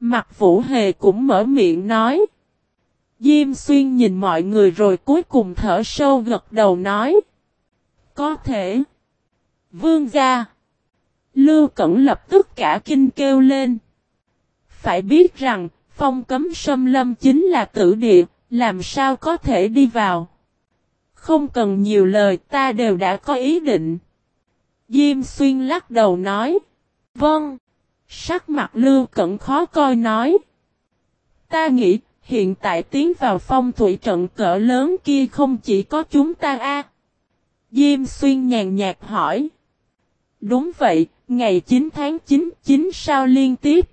Mặt vũ hề cũng mở miệng nói. Diêm xuyên nhìn mọi người rồi cuối cùng thở sâu gật đầu nói. Có thể. Vương gia. Lưu Cẩn lập tức cả kinh kêu lên. Phải biết rằng, phong cấm sâm lâm chính là tử địa, làm sao có thể đi vào. Không cần nhiều lời ta đều đã có ý định. Diêm xuyên lắc đầu nói. Vâng. Sắc mặt Lưu Cẩn khó coi nói. Ta nghĩ, hiện tại tiến vào phong thủy trận cỡ lớn kia không chỉ có chúng ta a. Diêm xuyên nhàn nhạt hỏi. Đúng vậy, ngày 9 tháng 9, 9 sao liên tiếp.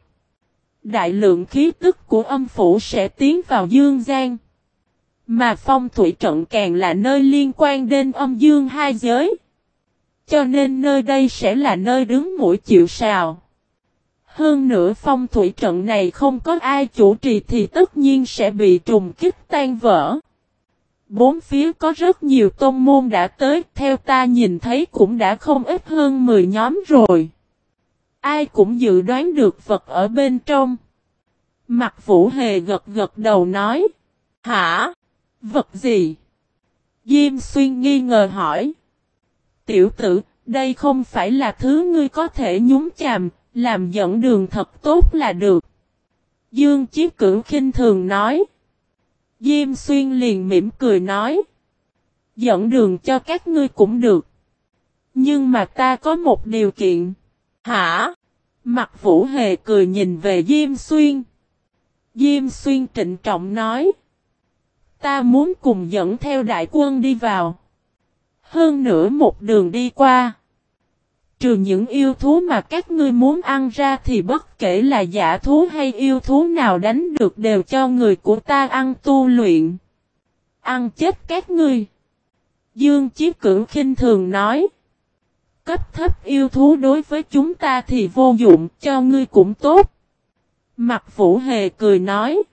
Đại lượng khí tức của âm phủ sẽ tiến vào dương gian. Mà phong thủy trận càng là nơi liên quan đến âm dương hai giới. Cho nên nơi đây sẽ là nơi đứng mũi chịu sào. Hơn nữa phong thủy trận này không có ai chủ trì thì tất nhiên sẽ bị trùng kích tan vỡ. Bốn phía có rất nhiều tôn môn đã tới, theo ta nhìn thấy cũng đã không ít hơn 10 nhóm rồi. Ai cũng dự đoán được vật ở bên trong. Mặt vũ hề gật gật đầu nói. Hả? Vật gì? Diêm xuyên nghi ngờ hỏi. Tiểu tử, đây không phải là thứ ngươi có thể nhúng chàm, làm dẫn đường thật tốt là được. Dương Chiếc Cửu khinh thường nói. Diêm xuyên liền mỉm cười nói. Dẫn đường cho các ngươi cũng được. Nhưng mà ta có một điều kiện. Hả? Mặt vũ hề cười nhìn về Diêm xuyên. Diêm xuyên trịnh trọng nói. Ta muốn cùng dẫn theo đại quân đi vào. Hơn nữa một đường đi qua. Trừ những yêu thú mà các ngươi muốn ăn ra thì bất kể là giả thú hay yêu thú nào đánh được đều cho người của ta ăn tu luyện. Ăn chết các ngươi. Dương Chí Cửu khinh thường nói. Cấp thấp yêu thú đối với chúng ta thì vô dụng, cho ngươi cũng tốt. Mặt Vũ Hề cười nói.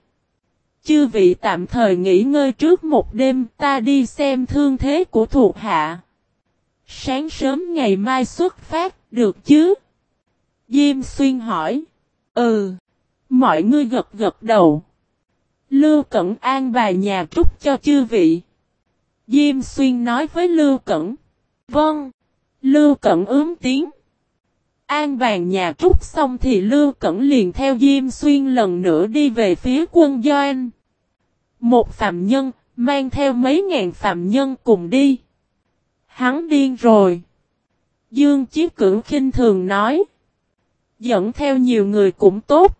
Chư vị tạm thời nghỉ ngơi trước một đêm, ta đi xem thương thế của thuộc hạ. Sáng sớm ngày mai xuất phát, được chứ? Diêm Xuyên hỏi. Ừ. Mọi người gật gật đầu. Lưu Cẩn an bài nhà trúc cho chư vị. Diêm Xuyên nói với Lưu Cẩn. Vâng. Lưu Cẩn ướm tiếng. An bàn nhà trúc xong thì Lưu Cẩn liền theo Diêm Xuyên lần nữa đi về phía quân Doan. Một phạm nhân, mang theo mấy ngàn phạm nhân cùng đi. Hắn điên rồi. Dương Chí Cửu khinh thường nói. Dẫn theo nhiều người cũng tốt.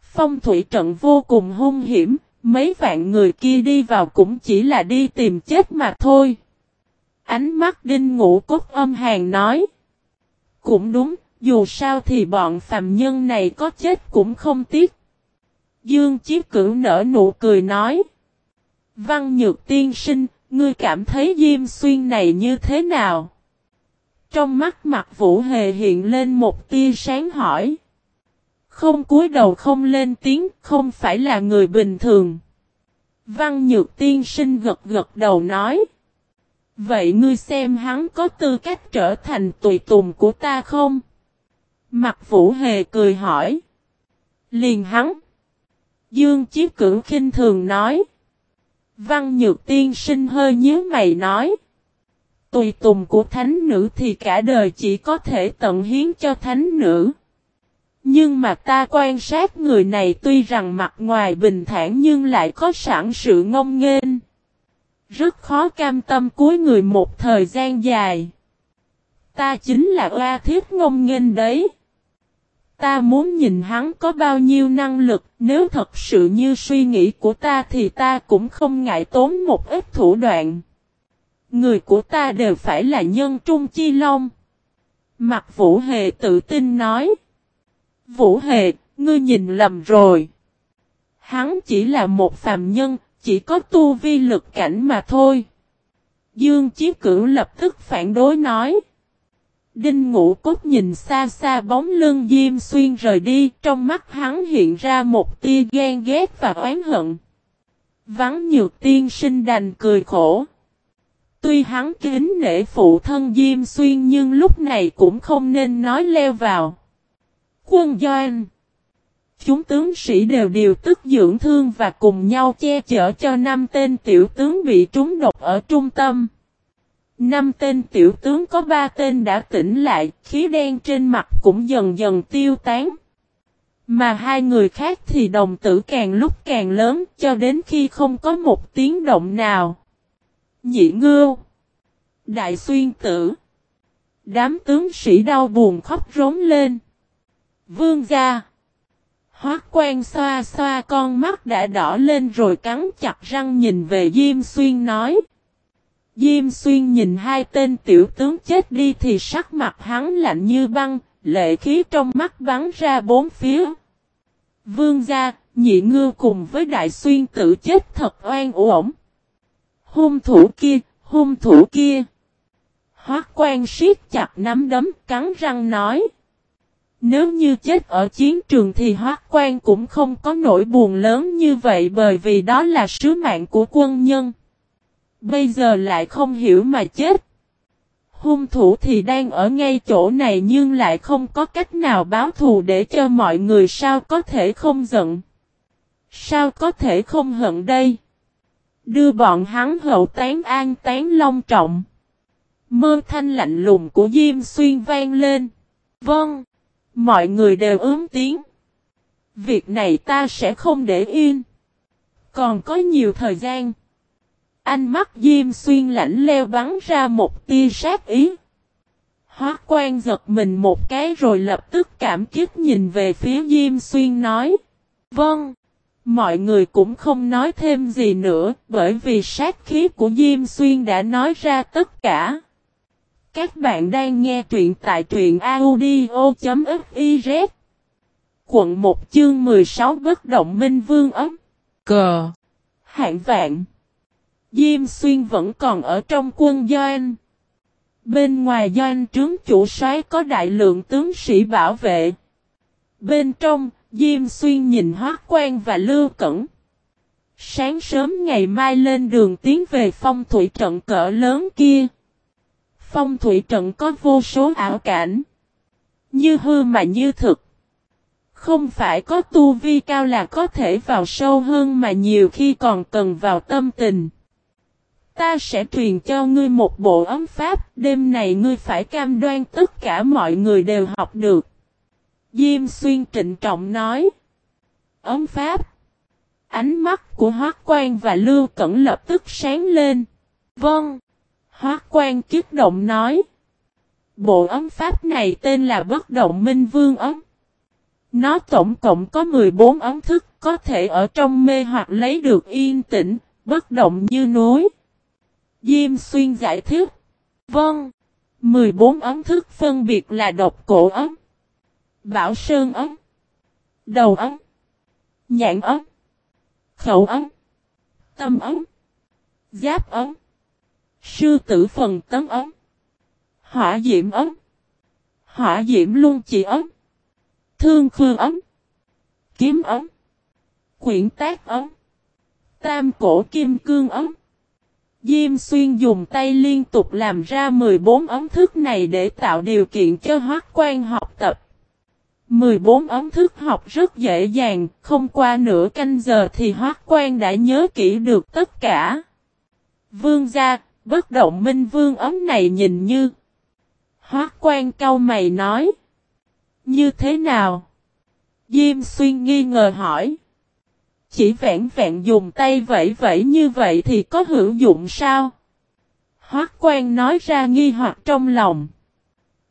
Phong thủy trận vô cùng hung hiểm, mấy vạn người kia đi vào cũng chỉ là đi tìm chết mà thôi. Ánh mắt đinh ngũ cốt âm hàng nói. Cũng đúng, dù sao thì bọn phàm nhân này có chết cũng không tiếc. Dương Chí Cửu nở nụ cười nói. Văn Nhược tiên sinh, ngươi cảm thấy Diêm Xuyên này như thế nào? Trong mắt mặt Vũ Hề hiện lên một tia sáng hỏi. Không cúi đầu không lên tiếng, không phải là người bình thường. Văn Nhược tiên sinh gật gật đầu nói. Vậy ngươi xem hắn có tư cách trở thành tùy tùng của ta không? Mặt Vũ Hề cười hỏi. Liền hắn. Dương Chí Cưỡng khinh thường nói. Văn Nhược Tiên sinh hơi nhớ mày nói. Tùy tùng của thánh nữ thì cả đời chỉ có thể tận hiến cho thánh nữ. Nhưng mà ta quan sát người này tuy rằng mặt ngoài bình thản nhưng lại có sẵn sự ngông nghênh. Rất khó cam tâm cuối người một thời gian dài. Ta chính là oa thiết ngông nghênh đấy. Ta muốn nhìn hắn có bao nhiêu năng lực, nếu thật sự như suy nghĩ của ta thì ta cũng không ngại tốn một ít thủ đoạn. Người của ta đều phải là nhân trung chi long. Mặt Vũ Hề tự tin nói. Vũ Hề, ngươi nhìn lầm rồi. Hắn chỉ là một phàm nhân, chỉ có tu vi lực cảnh mà thôi. Dương Chí Cửu lập tức phản đối nói. Đinh Ngũ Cốt nhìn xa xa bóng lưng Diêm Xuyên rời đi, trong mắt hắn hiện ra một tia ghen ghét và oán hận. Vắng nhiều tiên sinh đành cười khổ. Tuy hắn kính nể phụ thân Diêm Xuyên nhưng lúc này cũng không nên nói leo vào. Quân Doan Chúng tướng sĩ đều điều tức dưỡng thương và cùng nhau che chở cho năm tên tiểu tướng bị trúng độc ở trung tâm. Năm tên tiểu tướng có ba tên đã tỉnh lại, khí đen trên mặt cũng dần dần tiêu tán. Mà hai người khác thì đồng tử càng lúc càng lớn cho đến khi không có một tiếng động nào. Nhị ngưu. Đại xuyên tử. Đám tướng sĩ đau buồn khóc rống lên. Vương gia. Hoác quan xoa xoa con mắt đã đỏ lên rồi cắn chặt răng nhìn về Diêm Xuyên nói. Diêm Xuyên nhìn hai tên tiểu tướng chết đi thì sắc mặt hắn lạnh như băng, lệ khí trong mắt bắn ra bốn phía. Vương gia, nhị ngư cùng với đại xuyên tử chết thật oan uổng. Hung thủ kia, hung thủ kia. Hoác quan siết chặt nắm đấm cắn răng nói. Nếu như chết ở chiến trường thì hoác quan cũng không có nỗi buồn lớn như vậy bởi vì đó là sứ mạng của quân nhân. Bây giờ lại không hiểu mà chết. Hung thủ thì đang ở ngay chỗ này nhưng lại không có cách nào báo thù để cho mọi người sao có thể không giận. Sao có thể không hận đây? Đưa bọn hắn hậu tán an tán long trọng. Mơ thanh lạnh lùng của Diêm Xuyên vang lên. Vâng. Mọi người đều ướm tiếng. Việc này ta sẽ không để yên. Còn có nhiều thời gian. Anh mắt Diêm Xuyên lạnh leo bắn ra một tia sát ý. Hóa quan giật mình một cái rồi lập tức cảm kích nhìn về phía Diêm Xuyên nói. Vâng. Mọi người cũng không nói thêm gì nữa bởi vì sát khí của Diêm Xuyên đã nói ra tất cả. Các bạn đang nghe truyện tại truyện audio.fiz Quận 1 chương 16 bất động minh vương ấm. Cờ. Hạng vạn. Diêm Xuyên vẫn còn ở trong quân doanh. Bên ngoài doanh trướng chủ soái có đại lượng tướng sĩ bảo vệ. Bên trong, Diêm Xuyên nhìn Hoác Quan và Lưu Cẩn. Sáng sớm ngày mai lên đường tiến về phong thủy trận cỡ lớn kia. Phong thủy trận có vô số ảo cảnh. Như hư mà như thực. Không phải có tu vi cao là có thể vào sâu hơn mà nhiều khi còn cần vào tâm tình. Ta sẽ truyền cho ngươi một bộ ấm pháp, đêm này ngươi phải cam đoan tất cả mọi người đều học được. Diêm xuyên trịnh trọng nói. Ấm pháp. Ánh mắt của Hoác Quan và Lưu Cẩn lập tức sáng lên. Vâng. Hoác Quan kiếp động nói. Bộ ấm pháp này tên là Bất Động Minh Vương ấm. Nó tổng cộng có 14 ấm thức có thể ở trong mê hoặc lấy được yên tĩnh, bất động như núi. Diêm xuyên giải thích. Vâng. 14 ấm thức phân biệt là độc cổ ấm. Bảo sơn ấm. Đầu ấm. Nhạn ấm. Khẩu ấm. Tâm ấm. Giáp ấm. Sư tử phần tấn ấm. Hỏa diễm ấm. Hỏa diễm luôn chỉ ấm. Thương khư ấm. Kiếm ấm. Quyển tác ấm. Tam cổ kim cương ấm. Diêm xuyên dùng tay liên tục làm ra 14 ấm thức này để tạo điều kiện cho hoác quan học tập. 14 ấm thức học rất dễ dàng, không qua nửa canh giờ thì hoác quan đã nhớ kỹ được tất cả. Vương gia, bất động minh vương ấm này nhìn như. Hoác quan cau mày nói. Như thế nào? Diêm xuyên nghi ngờ hỏi. Chỉ vẹn vẹn dùng tay vẫy vẫy như vậy thì có hữu dụng sao? Hoác quan nói ra nghi hoặc trong lòng.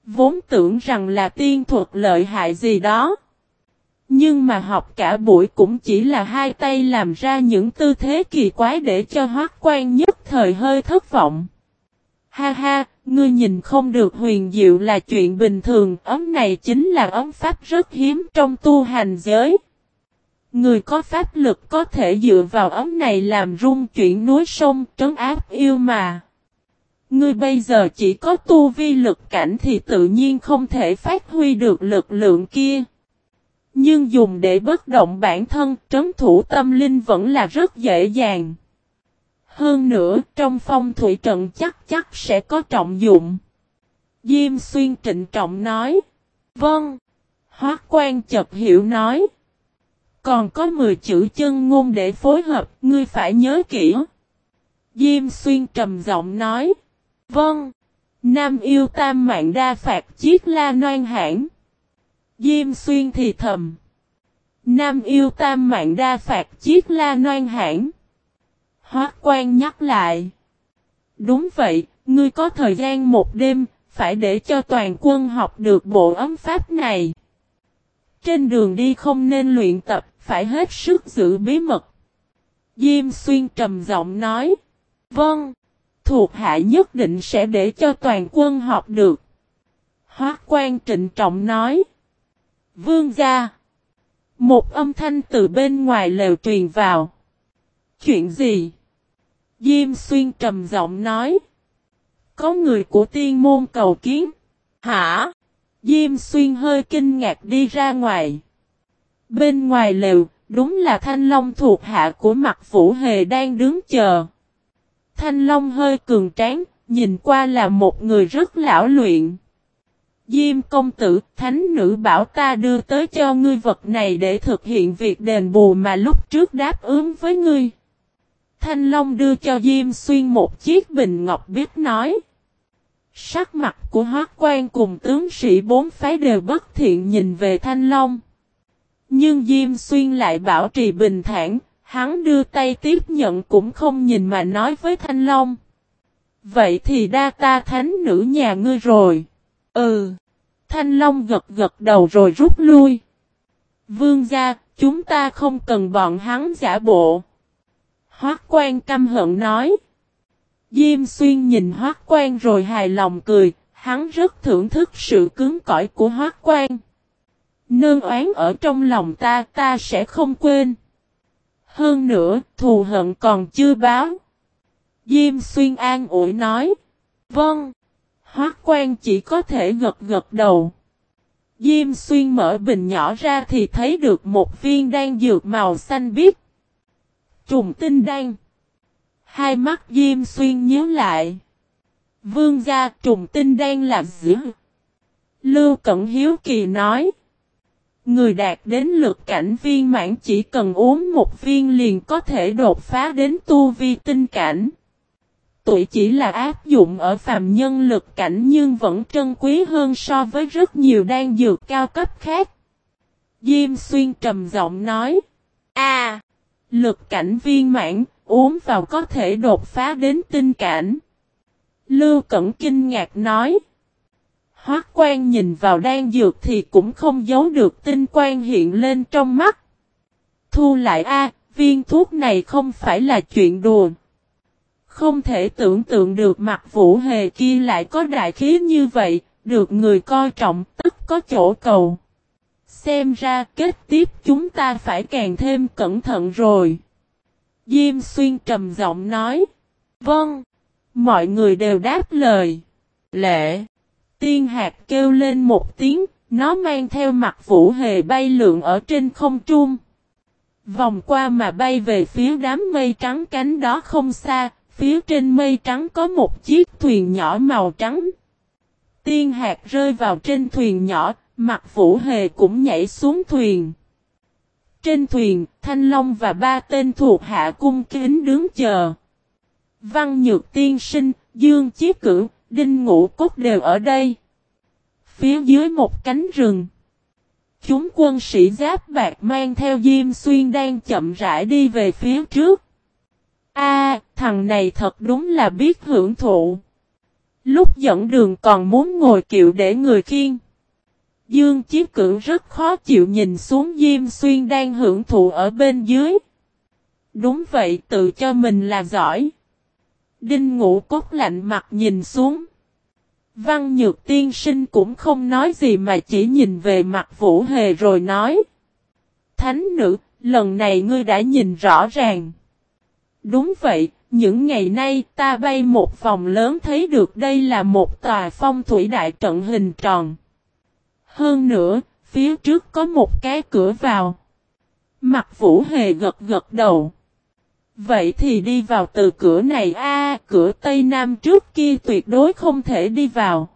Vốn tưởng rằng là tiên thuật lợi hại gì đó. Nhưng mà học cả buổi cũng chỉ là hai tay làm ra những tư thế kỳ quái để cho hoác quan nhất thời hơi thất vọng. Ha ha, ngươi nhìn không được huyền diệu là chuyện bình thường, ấm này chính là ấm pháp rất hiếm trong tu hành giới. Người có pháp lực có thể dựa vào ấm này làm rung chuyển núi sông, trấn áp yêu mà. Ngươi bây giờ chỉ có tu vi lực cảnh thì tự nhiên không thể phát huy được lực lượng kia. Nhưng dùng để bất động bản thân, trấn thủ tâm linh vẫn là rất dễ dàng. Hơn nữa, trong phong thủy trận chắc chắc sẽ có trọng dụng. Diêm xuyên trịnh trọng nói. Vâng. Hoác quan chật hiểu nói. Còn có 10 chữ chân ngôn để phối hợp, ngươi phải nhớ kỹ. Diêm xuyên trầm giọng nói. Vâng. Nam yêu tam mạng đa phạt chiết la noan hãng. Diêm xuyên thì thầm. Nam yêu tam mạng đa phạt chiết la noan hãng. Hóa quan nhắc lại. Đúng vậy, ngươi có thời gian một đêm, phải để cho toàn quân học được bộ ấm pháp này. Trên đường đi không nên luyện tập, phải hết sức giữ bí mật. Diêm xuyên trầm giọng nói. Vâng, thuộc hạ nhất định sẽ để cho toàn quân học được. Hóa quan trịnh trọng nói. Vương gia. Một âm thanh từ bên ngoài lều truyền vào. Chuyện gì? Diêm xuyên trầm giọng nói. Có người của tiên môn cầu kiến. Hả? Diêm xuyên hơi kinh ngạc đi ra ngoài. Bên ngoài lều, đúng là thanh long thuộc hạ của mặt vũ hề đang đứng chờ. Thanh long hơi cường tráng, nhìn qua là một người rất lão luyện. Diêm công tử, thánh nữ bảo ta đưa tới cho ngươi vật này để thực hiện việc đền bù mà lúc trước đáp ứng với ngươi. Thanh Long đưa cho Diêm Xuyên một chiếc bình ngọc biết nói. Sắc mặt của Hoác Quan cùng tướng sĩ bốn phái đều bất thiện nhìn về Thanh Long. Nhưng Diêm Xuyên lại bảo trì bình thản, hắn đưa tay tiếp nhận cũng không nhìn mà nói với Thanh Long. Vậy thì đa ta thánh nữ nhà ngươi rồi. Ừ. Thanh Long gật gật đầu rồi rút lui. Vương gia, chúng ta không cần bọn hắn giả bộ. Hoác quan căm hận nói. Diêm xuyên nhìn hoác quan rồi hài lòng cười, hắn rất thưởng thức sự cứng cỏi của hoác quan. Nơn oán ở trong lòng ta, ta sẽ không quên. Hơn nữa, thù hận còn chưa báo. Diêm xuyên an ủi nói. Vâng. Hoác quan chỉ có thể gật gật đầu. Diêm xuyên mở bình nhỏ ra thì thấy được một viên đan dược màu xanh biếc. Trùng tinh đan. Hai mắt Diêm xuyên nhớ lại. Vương gia trùng tinh đan là gì? Lưu Cẩn Hiếu Kỳ nói. Người đạt đến lực cảnh viên mãn chỉ cần uống một viên liền có thể đột phá đến tu vi tinh cảnh. Tuổi chỉ là áp dụng ở phàm nhân lực cảnh nhưng vẫn trân quý hơn so với rất nhiều đan dược cao cấp khác. Diêm xuyên trầm giọng nói. a lực cảnh viên mãn, uống vào có thể đột phá đến tinh cảnh. Lưu Cẩn kinh ngạc nói. Hoác quan nhìn vào đan dược thì cũng không giấu được tinh quan hiện lên trong mắt. Thu lại a viên thuốc này không phải là chuyện đùa. Không thể tưởng tượng được mặt vũ hề kia lại có đại khí như vậy, được người coi trọng tức có chỗ cầu. Xem ra kết tiếp chúng ta phải càng thêm cẩn thận rồi. Diêm xuyên trầm giọng nói. Vâng. Mọi người đều đáp lời. Lệ. Tiên hạt kêu lên một tiếng, nó mang theo mặt vũ hề bay lượn ở trên không trung. Vòng qua mà bay về phía đám mây trắng cánh đó không xa, phía trên mây trắng có một chiếc thuyền nhỏ màu trắng. Tiên hạt rơi vào trên thuyền nhỏ, mặt vũ hề cũng nhảy xuống thuyền. Trên thuyền, Thanh Long và ba tên thuộc hạ cung kính đứng chờ. Văn Nhược Tiên Sinh, Dương Chí Cử, Đinh Ngũ Cốt đều ở đây. Phía dưới một cánh rừng. Chúng quân sĩ giáp bạc mang theo Diêm Xuyên đang chậm rãi đi về phía trước. A, thằng này thật đúng là biết hưởng thụ. Lúc dẫn đường còn muốn ngồi kiệu để người khiên. Dương Chí Cử rất khó chịu nhìn xuống Diêm Xuyên đang hưởng thụ ở bên dưới. Đúng vậy tự cho mình là giỏi. Đinh ngũ cốt lạnh mặt nhìn xuống. Văn Nhược tiên sinh cũng không nói gì mà chỉ nhìn về mặt Vũ Hề rồi nói. Thánh nữ, lần này ngươi đã nhìn rõ ràng. Đúng vậy, những ngày nay ta bay một vòng lớn thấy được đây là một tòa phong thủy đại trận hình tròn. Hơn nữa, phía trước có một cái cửa vào. Mặt Vũ Hề gật gật đầu. Vậy thì đi vào từ cửa này a, cửa Tây Nam trước kia tuyệt đối không thể đi vào.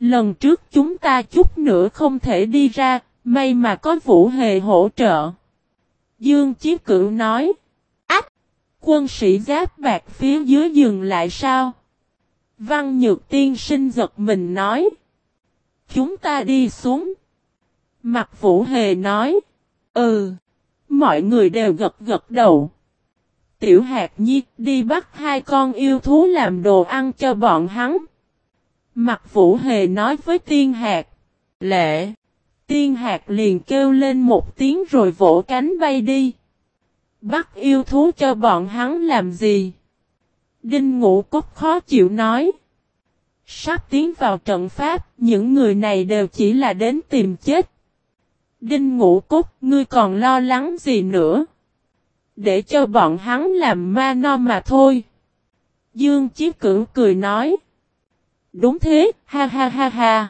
Lần trước chúng ta chút nữa không thể đi ra, may mà có Vũ Hề hỗ trợ. Dương Chí Cửu nói. Ách! Quân sĩ giáp bạc phía dưới dừng lại sao? Văn Nhược Tiên sinh giật mình nói. Chúng ta đi xuống. Mặt Vũ Hề nói. Ừ. Mọi người đều gật gật đầu. Tiểu hạt nhi đi bắt hai con yêu thú làm đồ ăn cho bọn hắn. Mặt vũ hề nói với tiên hạt. Lệ. Tiên hạt liền kêu lên một tiếng rồi vỗ cánh bay đi. Bắt yêu thú cho bọn hắn làm gì? Đinh ngũ cốt khó chịu nói. Sắp tiến vào trận pháp, những người này đều chỉ là đến tìm chết. Đinh ngũ cốt, ngươi còn lo lắng gì nữa? Để cho bọn hắn làm ma no mà thôi. Dương Chí Cửu cười nói. Đúng thế, ha ha ha ha.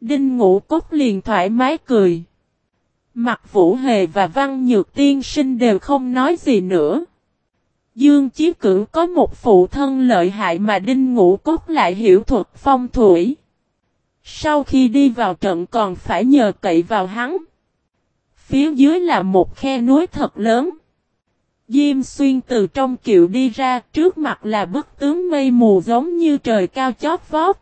Đinh Ngũ Cốt liền thoải mái cười. Mặt Vũ Hề và Văn Nhược Tiên Sinh đều không nói gì nữa. Dương Chí Cửu có một phụ thân lợi hại mà Đinh Ngũ Cốt lại hiểu thuật phong thủy. Sau khi đi vào trận còn phải nhờ cậy vào hắn. Phía dưới là một khe núi thật lớn. Diêm xuyên từ trong kiệu đi ra trước mặt là bức tướng mây mù giống như trời cao chót vót.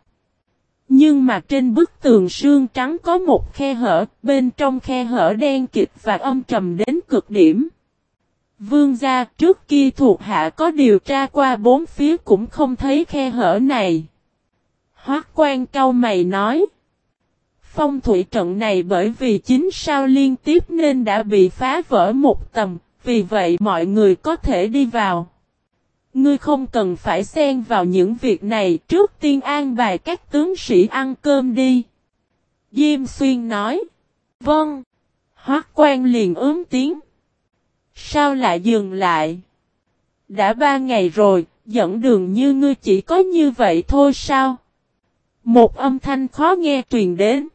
Nhưng mà trên bức tường sương trắng có một khe hở, bên trong khe hở đen kịch và âm trầm đến cực điểm. Vương gia trước kia thuộc hạ có điều tra qua bốn phía cũng không thấy khe hở này. Hoác quan cao mày nói. Phong thủy trận này bởi vì chính sao liên tiếp nên đã bị phá vỡ một tầm, vì vậy mọi người có thể đi vào. Ngươi không cần phải xen vào những việc này trước tiên an bài các tướng sĩ ăn cơm đi. Diêm xuyên nói. Vâng. Hoác quan liền ướm tiếng. Sao lại dừng lại? Đã ba ngày rồi, dẫn đường như ngươi chỉ có như vậy thôi sao? Một âm thanh khó nghe truyền đến.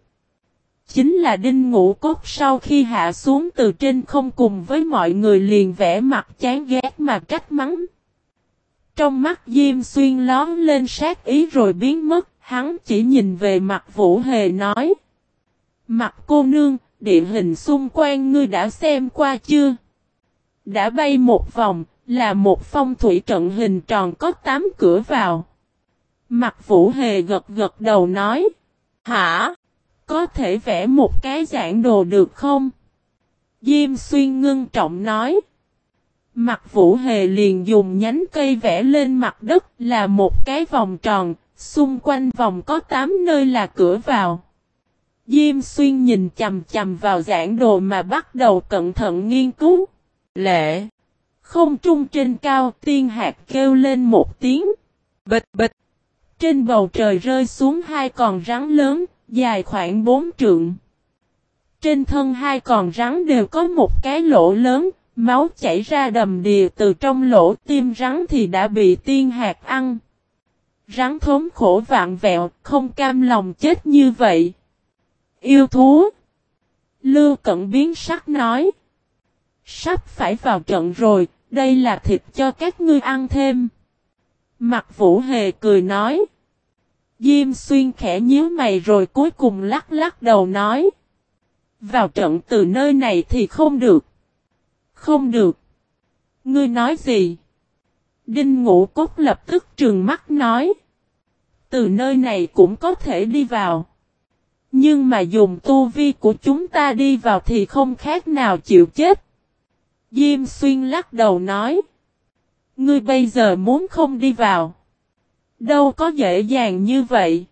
Chính là đinh ngũ cốt sau khi hạ xuống từ trên không cùng với mọi người liền vẽ mặt chán ghét mà trách mắng. Trong mắt Diêm Xuyên lón lên sát ý rồi biến mất, hắn chỉ nhìn về mặt Vũ Hề nói. Mặt cô nương, địa hình xung quanh ngươi đã xem qua chưa? Đã bay một vòng, là một phong thủy trận hình tròn có 8 cửa vào. Mặt Vũ Hề gật gật đầu nói. Hả? Có thể vẽ một cái giảng đồ được không? Diêm xuyên ngưng trọng nói. Mặt Vũ Hề liền dùng nhánh cây vẽ lên mặt đất là một cái vòng tròn, xung quanh vòng có 8 nơi là cửa vào. Diêm xuyên nhìn chầm chầm vào giảng đồ mà bắt đầu cẩn thận nghiên cứu. Lệ! Không trung trên cao tiên hạt kêu lên một tiếng. Bịch bịch! Trên bầu trời rơi xuống hai con rắn lớn, dài khoảng bốn trượng. Trên thân hai con rắn đều có một cái lỗ lớn, máu chảy ra đầm đìa từ trong lỗ tim rắn thì đã bị tiên hạt ăn. Rắn thốn khổ vạn vẹo, không cam lòng chết như vậy. Yêu thú. Lưu cận biến sắc nói. Sắp phải vào trận rồi, đây là thịt cho các ngươi ăn thêm. Mặt vũ hề cười nói. Diêm xuyên khẽ nhíu mày rồi cuối cùng lắc lắc đầu nói. Vào trận từ nơi này thì không được. Không được. Ngươi nói gì? Đinh ngũ cốt lập tức trừng mắt nói. Từ nơi này cũng có thể đi vào. Nhưng mà dùng tu vi của chúng ta đi vào thì không khác nào chịu chết. Diêm xuyên lắc đầu nói. Ngươi bây giờ muốn không đi vào. Đâu có dễ dàng như vậy.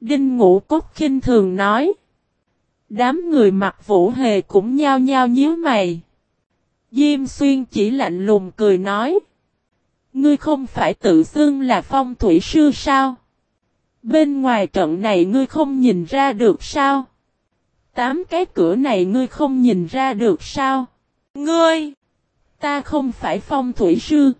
Đinh ngũ cốt khinh thường nói. Đám người mặc vũ hề cũng nhao nhao nhíu mày. Diêm xuyên chỉ lạnh lùng cười nói. Ngươi không phải tự xưng là phong thủy sư sao? Bên ngoài trận này ngươi không nhìn ra được sao? Tám cái cửa này ngươi không nhìn ra được sao? Ngươi! Ta không phải phong thủy sư.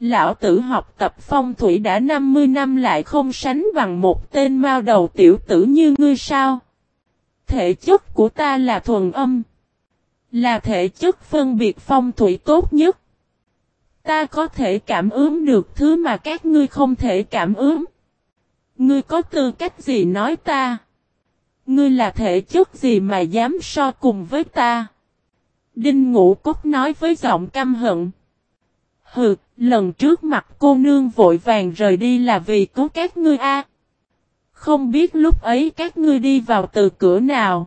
Lão tử học tập phong thủy đã 50 năm lại không sánh bằng một tên mao đầu tiểu tử như ngươi sao? Thể chất của ta là thuần âm. Là thể chất phân biệt phong thủy tốt nhất. Ta có thể cảm ứng được thứ mà các ngươi không thể cảm ứng. Ngươi có tư cách gì nói ta? Ngươi là thể chất gì mà dám so cùng với ta? Đinh Ngũ Cốt nói với giọng căm hận. Hừ, lần trước mặt cô nương vội vàng rời đi là vì cứu các ngươi a. Không biết lúc ấy các ngươi đi vào từ cửa nào.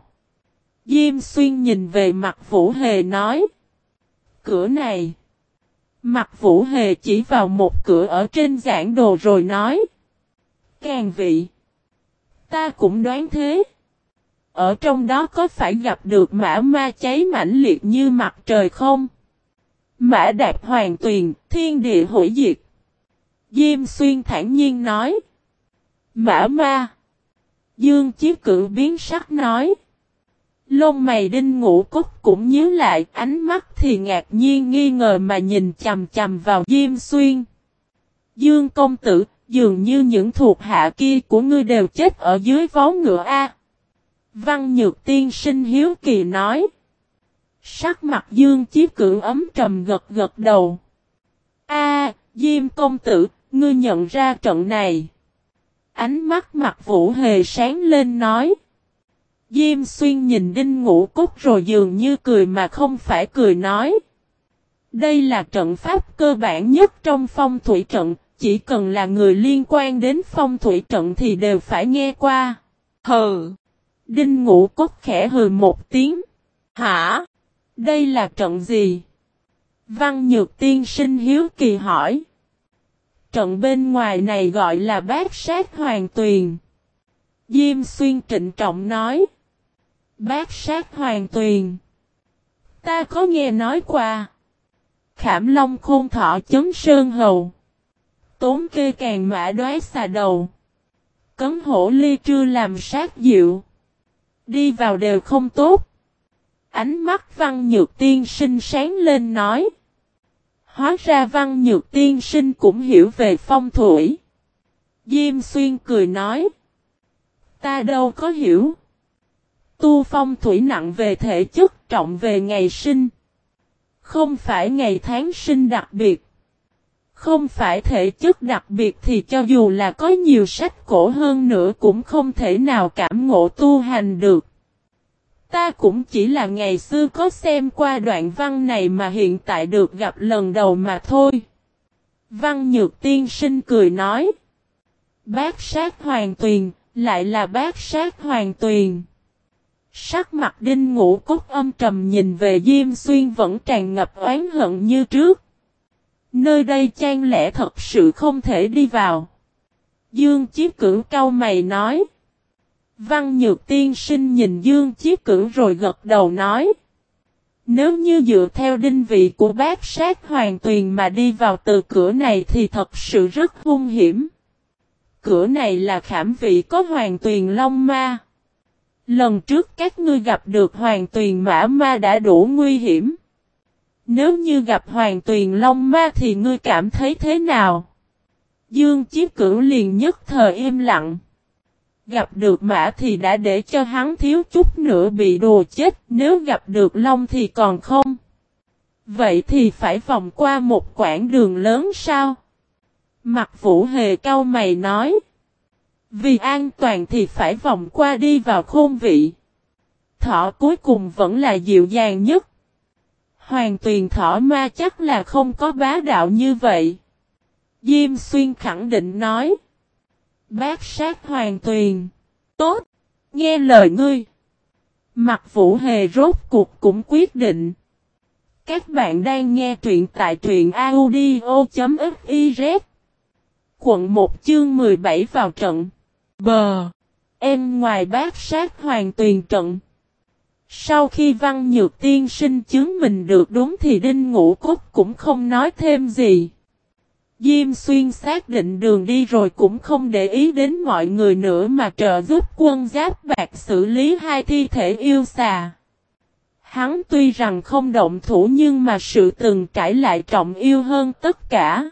Diêm xuyên nhìn về mặt Vũ Hề nói. Cửa này. Mặt Vũ Hề chỉ vào một cửa ở trên giảng đồ rồi nói. Càng vị. Ta cũng đoán thế. Ở trong đó có phải gặp được mã ma cháy mãnh liệt như mặt trời không? Mã đạp hoàng tuyền, thiên địa hủy diệt. Diêm xuyên thản nhiên nói. Mã ma. Dương chiếu cử biến sắc nói. Lông mày đinh ngũ cốt cũng nhớ lại, ánh mắt thì ngạc nhiên nghi ngờ mà nhìn chầm chầm vào Diêm Xuyên. Dương công tử, dường như những thuộc hạ kia của ngươi đều chết ở dưới vó ngựa A. Văn Nhược Tiên sinh hiếu kỳ nói. Sắc mặt Dương Chí Cưỡng ấm trầm gật gật đầu. A, Diêm công tử, ngươi nhận ra trận này. Ánh mắt mặt Vũ Hề sáng lên nói. Diêm xuyên nhìn đinh ngũ cốt rồi dường như cười mà không phải cười nói. Đây là trận pháp cơ bản nhất trong phong thủy trận, chỉ cần là người liên quan đến phong thủy trận thì đều phải nghe qua. Hừ! Đinh ngũ cốt khẽ hừ một tiếng. Hả? Đây là trận gì? Văn Nhược Tiên sinh hiếu kỳ hỏi. Trận bên ngoài này gọi là bát sát hoàng tuyền. Diêm xuyên trịnh trọng nói. Bát sát hoàng tuyền. Ta có nghe nói qua. Khảm long khôn thọ chấm sơn hầu. Tốn kê càng mã đoái xà đầu. Cấn hổ ly trưa làm sát diệu. Đi vào đều không tốt. Ánh mắt văn nhược tiên sinh sáng lên nói. Hóa ra văn nhược tiên sinh cũng hiểu về phong thủy. Diêm xuyên cười nói. Ta đâu có hiểu. Tu phong thủy nặng về thể chất, trọng về ngày sinh. Không phải ngày tháng sinh đặc biệt. Không phải thể chất đặc biệt thì cho dù là có nhiều sách cổ hơn nữa cũng không thể nào cảm ngộ tu hành được. Ta cũng chỉ là ngày xưa có xem qua đoạn văn này mà hiện tại được gặp lần đầu mà thôi. Văn Nhược Tiên Sinh cười nói. Bác sát hoàng tuyền, lại là bác sát hoàng tuyền. Sắc mặt đinh ngũ cốt âm trầm nhìn về Diêm Xuyên vẫn tràn ngập oán hận như trước. Nơi đây chan lẽ thật sự không thể đi vào. Dương Chí Cửu cau mày nói. Văn Nhược Tiên Sinh nhìn Dương Chí Cửu rồi gật đầu nói. Nếu như dựa theo đinh vị của bác sát hoàng tuyền mà đi vào từ cửa này thì thật sự rất hung hiểm. Cửa này là khảm vị có hoàng tuyền long ma. Lần trước các ngươi gặp được hoàng tuyền mã ma đã đủ nguy hiểm. Nếu như gặp hoàng tuyền long ma thì ngươi cảm thấy thế nào? Dương Chí Cửu liền nhất thời im lặng. Gặp được mã thì đã để cho hắn thiếu chút nữa bị đồ chết, nếu gặp được long thì còn không. Vậy thì phải vòng qua một quãng đường lớn sao? Mặt vũ hề cao mày nói. Vì an toàn thì phải vòng qua đi vào khôn vị. Thọ cuối cùng vẫn là dịu dàng nhất. Hoàng tuyền thỏ ma chắc là không có bá đạo như vậy. Diêm xuyên khẳng định nói. Bác sát hoàng tuyền. Tốt. Nghe lời ngươi. Mặt vũ hề rốt cuộc cũng quyết định. Các bạn đang nghe truyện tại truyện audio.fiz. Quận 1 chương 17 vào trận. Bờ. Em ngoài bác sát hoàng tuyền trận. Sau khi văn nhược tiên sinh chứng mình được đúng thì đinh ngũ cốt cũng không nói thêm gì. Diêm xuyên xác định đường đi rồi cũng không để ý đến mọi người nữa mà trợ giúp quân giáp bạc xử lý hai thi thể yêu xà. Hắn tuy rằng không động thủ nhưng mà sự từng trải lại trọng yêu hơn tất cả.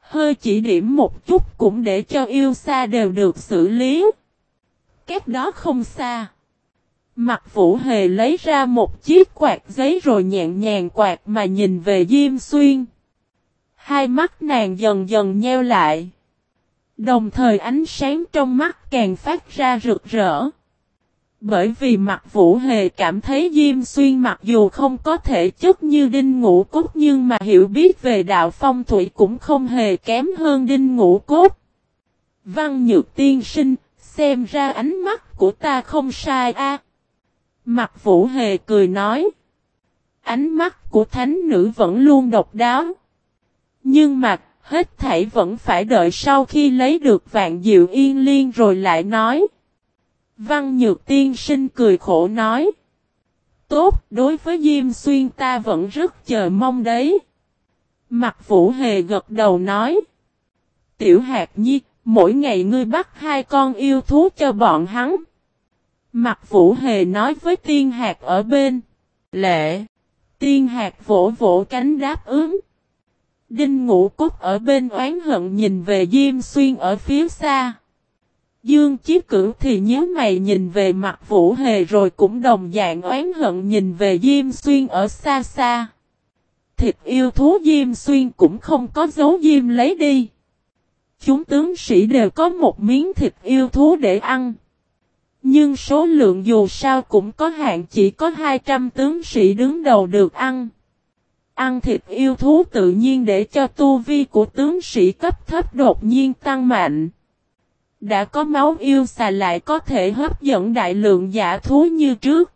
Hơi chỉ điểm một chút cũng để cho yêu xa đều được xử lý. Cách đó không xa. Mặt vũ hề lấy ra một chiếc quạt giấy rồi nhẹ nhàng quạt mà nhìn về Diêm Xuyên. Hai mắt nàng dần dần nheo lại. Đồng thời ánh sáng trong mắt càng phát ra rực rỡ. Bởi vì mặt vũ hề cảm thấy Diêm Xuyên mặc dù không có thể chất như đinh ngũ cốt nhưng mà hiểu biết về đạo phong thủy cũng không hề kém hơn đinh ngũ cốt. Văn nhược tiên sinh, xem ra ánh mắt của ta không sai a. Mặt vũ hề cười nói. Ánh mắt của thánh nữ vẫn luôn độc đáo. Nhưng mà, hết thảy vẫn phải đợi sau khi lấy được vạn diệu yên liên rồi lại nói. Văn Nhược Tiên Sinh cười khổ nói. Tốt, đối với Diêm Xuyên ta vẫn rất chờ mong đấy. Mặt Vũ Hề gật đầu nói. Tiểu Hạt Nhi, mỗi ngày ngươi bắt hai con yêu thú cho bọn hắn. Mặt Vũ Hề nói với Tiên Hạt ở bên. Lệ. Tiên Hạt vỗ vỗ cánh đáp ứng. Đinh Ngũ Cúc ở bên oán hận nhìn về Diêm Xuyên ở phía xa. Dương Chí Cửu thì nhớ mày nhìn về mặt Vũ Hề rồi cũng đồng dạng oán hận nhìn về Diêm Xuyên ở xa xa. Thịt yêu thú Diêm Xuyên cũng không có dấu Diêm lấy đi. Chúng tướng sĩ đều có một miếng thịt yêu thú để ăn. Nhưng số lượng dù sao cũng có hạn chỉ có 200 tướng sĩ đứng đầu được ăn. Ăn thịt yêu thú tự nhiên để cho tu vi của tướng sĩ cấp thấp đột nhiên tăng mạnh. Đã có máu yêu xà lại có thể hấp dẫn đại lượng giả thú như trước.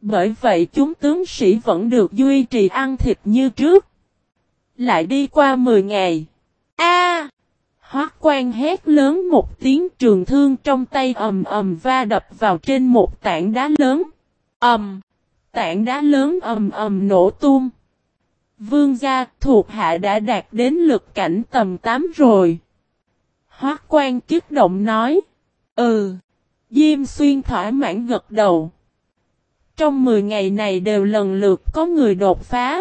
Bởi vậy chúng tướng sĩ vẫn được duy trì ăn thịt như trước. Lại đi qua 10 ngày. A! Hoác quan hét lớn một tiếng trường thương trong tay ầm ầm va đập vào trên một tảng đá lớn. Ầm! Tảng đá lớn ầm ầm nổ tung. Vương gia thuộc hạ đã đạt đến lực cảnh tầm 8 rồi. Hoác quan kiếp động nói. Ừ. Diêm xuyên thỏa mãn gật đầu. Trong 10 ngày này đều lần lượt có người đột phá.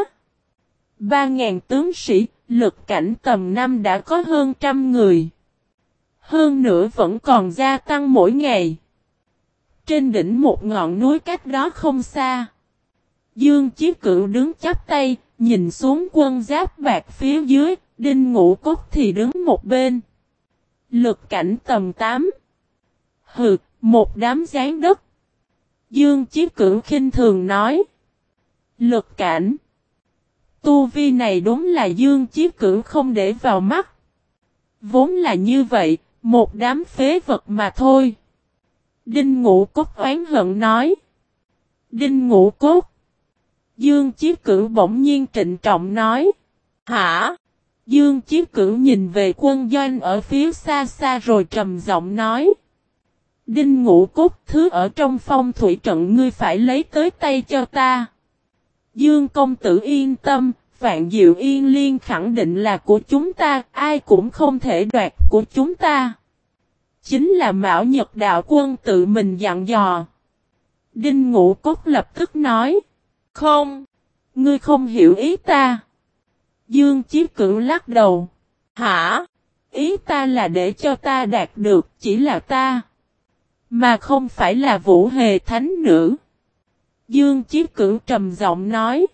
Ba ngàn tướng sĩ, lực cảnh tầm năm đã có hơn trăm người. Hơn nữa vẫn còn gia tăng mỗi ngày. Trên đỉnh một ngọn núi cách đó không xa. Dương Chí Cửu đứng chắp tay, nhìn xuống quân giáp bạc phía dưới, đinh ngũ cốt thì đứng một bên. Lực cảnh tầm 8. Hừ, một đám gián đất. Dương Chí Cửu khinh thường nói. Lực cảnh. Tu vi này đúng là Dương Chí Cửu không để vào mắt. Vốn là như vậy, một đám phế vật mà thôi. Đinh Ngũ Cốt oán hận nói. Đinh Ngũ Cốt. Dương Chiếc Cửu bỗng nhiên trịnh trọng nói. Hả? Dương Chiếc Cửu nhìn về quân doanh ở phía xa xa rồi trầm giọng nói. Đinh Ngũ Cốt thứ ở trong phong thủy trận ngươi phải lấy tới tay cho ta. Dương công tử yên tâm, Vạn Diệu Yên Liên khẳng định là của chúng ta, ai cũng không thể đoạt của chúng ta. Chính là Mão Nhật Đạo Quân tự mình dặn dò. Đinh Ngũ Cốt lập tức nói. Không, ngươi không hiểu ý ta. Dương Chí Cửu lắc đầu. Hả? Ý ta là để cho ta đạt được chỉ là ta. Mà không phải là vũ hề thánh nữ. Dương Chí Cửu trầm giọng nói.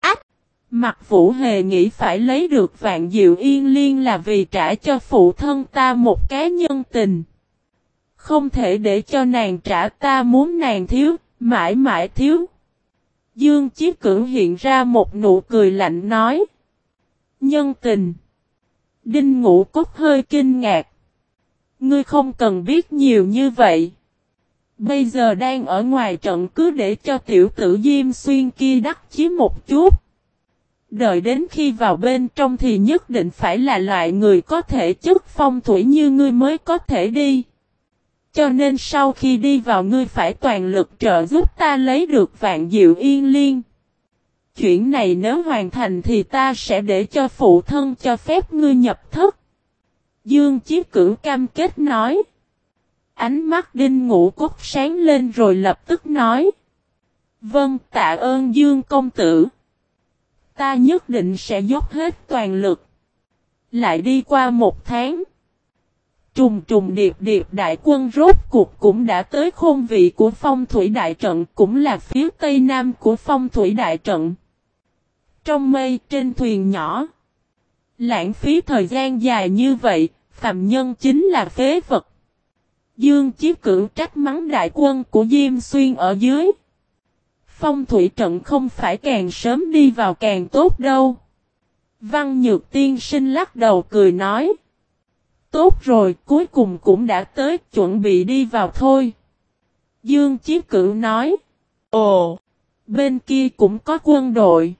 Ách! Mặt vũ hề nghĩ phải lấy được vạn diệu yên liên là vì trả cho phụ thân ta một cái nhân tình. Không thể để cho nàng trả ta muốn nàng thiếu, mãi mãi thiếu. Dương Chí Cửu hiện ra một nụ cười lạnh nói. Nhân tình. Đinh Ngũ Cốt hơi kinh ngạc. Ngươi không cần biết nhiều như vậy. Bây giờ đang ở ngoài trận cứ để cho tiểu tử Diêm Xuyên kia đắc chí một chút. Đợi đến khi vào bên trong thì nhất định phải là loại người có thể chức phong thủy như ngươi mới có thể đi. Cho nên sau khi đi vào ngươi phải toàn lực trợ giúp ta lấy được vạn diệu yên liên. Chuyện này nếu hoàn thành thì ta sẽ để cho phụ thân cho phép ngươi nhập thất. Dương Chí Cửu cam kết nói. Ánh mắt đinh ngũ cốt sáng lên rồi lập tức nói. Vâng tạ ơn Dương công tử. Ta nhất định sẽ dốc hết toàn lực. Lại đi qua một tháng. Trùng trùng điệp điệp đại quân rốt cuộc cũng đã tới khôn vị của phong thủy đại trận cũng là phía tây nam của phong thủy đại trận. Trong mây trên thuyền nhỏ. Lãng phí thời gian dài như vậy, phạm nhân chính là phế vật. Dương Chí Cửu trách mắng đại quân của Diêm Xuyên ở dưới. Phong thủy trận không phải càng sớm đi vào càng tốt đâu. Văn Nhược Tiên sinh lắc đầu cười nói. Tốt rồi, cuối cùng cũng đã tới, chuẩn bị đi vào thôi. Dương Chí Cửu nói. Ồ, bên kia cũng có quân đội.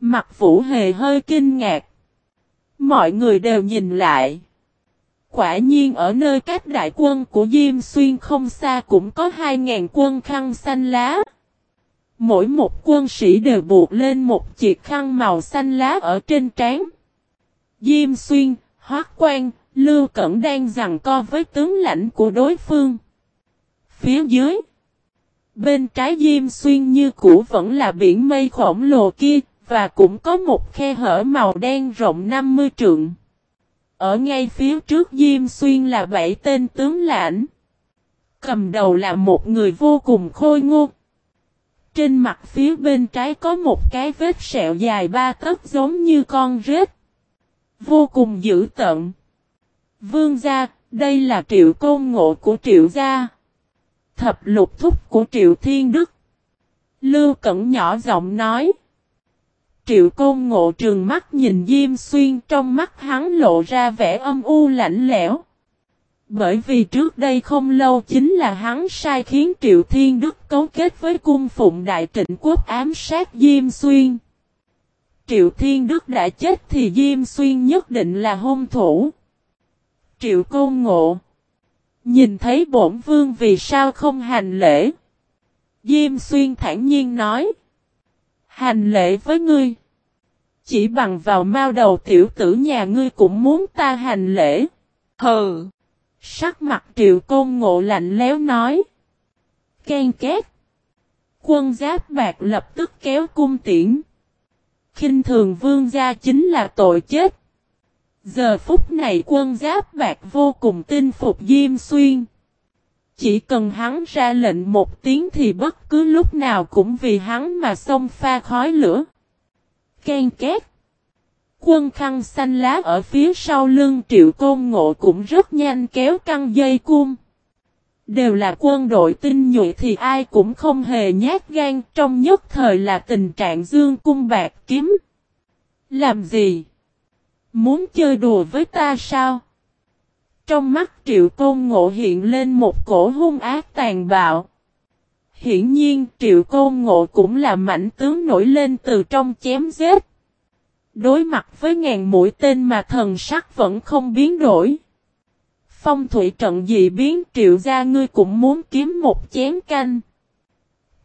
Mặt Vũ Hề hơi kinh ngạc. Mọi người đều nhìn lại. Quả nhiên ở nơi cách đại quân của Diêm Xuyên không xa cũng có 2.000 quân khăn xanh lá. Mỗi một quân sĩ đều buộc lên một chiếc khăn màu xanh lá ở trên trán. Diêm Xuyên, Hoác Quang, Lưu Cẩn đang giằng co với tướng lãnh của đối phương. Phía dưới, bên trái Diêm Xuyên như cũ vẫn là biển mây khổng lồ kia, và cũng có một khe hở màu đen rộng 50 trượng. Ở ngay phía trước Diêm Xuyên là bảy tên tướng lãnh. Cầm đầu là một người vô cùng khôi ngô. Trên mặt phía bên trái có một cái vết sẹo dài ba tấc giống như con rết. Vô cùng dữ tận. Vương gia, đây là triệu côn ngộ của triệu gia. Thập lục thúc của triệu thiên đức. Lưu Cẩn nhỏ giọng nói. Triệu côn ngộ trường mắt nhìn Diêm Xuyên trong mắt hắn lộ ra vẻ âm u lạnh lẽo. Bởi vì trước đây không lâu chính là hắn sai khiến Triệu Thiên Đức cấu kết với cung phụng đại trịnh quốc ám sát Diêm Xuyên. Triệu Thiên Đức đã chết thì Diêm Xuyên nhất định là hung thủ. Triệu Côn Ngộ Nhìn thấy bổn vương vì sao không hành lễ. Diêm Xuyên thản nhiên nói. Hành lễ với ngươi. Chỉ bằng vào mao đầu tiểu tử nhà ngươi cũng muốn ta hành lễ. Hừ. Sắc mặt triệu côn ngộ lạnh léo nói. Ken két. Quân giáp bạc lập tức kéo cung tiễn. khinh thường vương gia chính là tội chết. Giờ phút này quân giáp bạc vô cùng tin phục Diêm Xuyên. Chỉ cần hắn ra lệnh một tiếng thì bất cứ lúc nào cũng vì hắn mà xông pha khói lửa. Ken két. Quân khăn xanh lá ở phía sau lưng triệu côn ngộ cũng rất nhanh kéo căng dây cung. Đều là quân đội tinh nhuệ thì ai cũng không hề nhát gan, trong nhất thời là tình trạng dương cung bạc kiếm. Làm gì? Muốn chơi đùa với ta sao? Trong mắt triệu côn ngộ hiện lên một cổ hung ác tàn bạo. Hiển nhiên, triệu côn ngộ cũng là mảnh tướng nổi lên từ trong chém giết. Đối mặt với ngàn mũi tên mà thần sắc vẫn không biến đổi. Phong thủy trận dị biến, triệu gia ngươi cũng muốn kiếm một chén canh.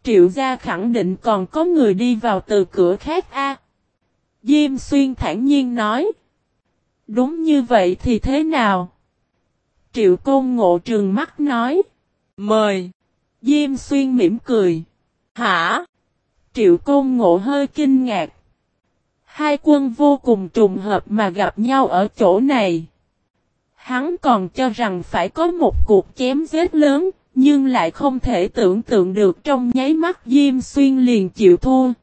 Triệu gia khẳng định còn có người đi vào từ cửa khác a. Diêm xuyên thản nhiên nói. Đúng như vậy thì thế nào? Triệu Côn Ngộ trường mắt nói. Mời. Diêm Xuyên mỉm cười. Hả? Triệu Côn Ngộ hơi kinh ngạc. Hai quân vô cùng trùng hợp mà gặp nhau ở chỗ này. Hắn còn cho rằng phải có một cuộc chém giết lớn, nhưng lại không thể tưởng tượng được trong nháy mắt Diêm Xuyên liền chịu thua.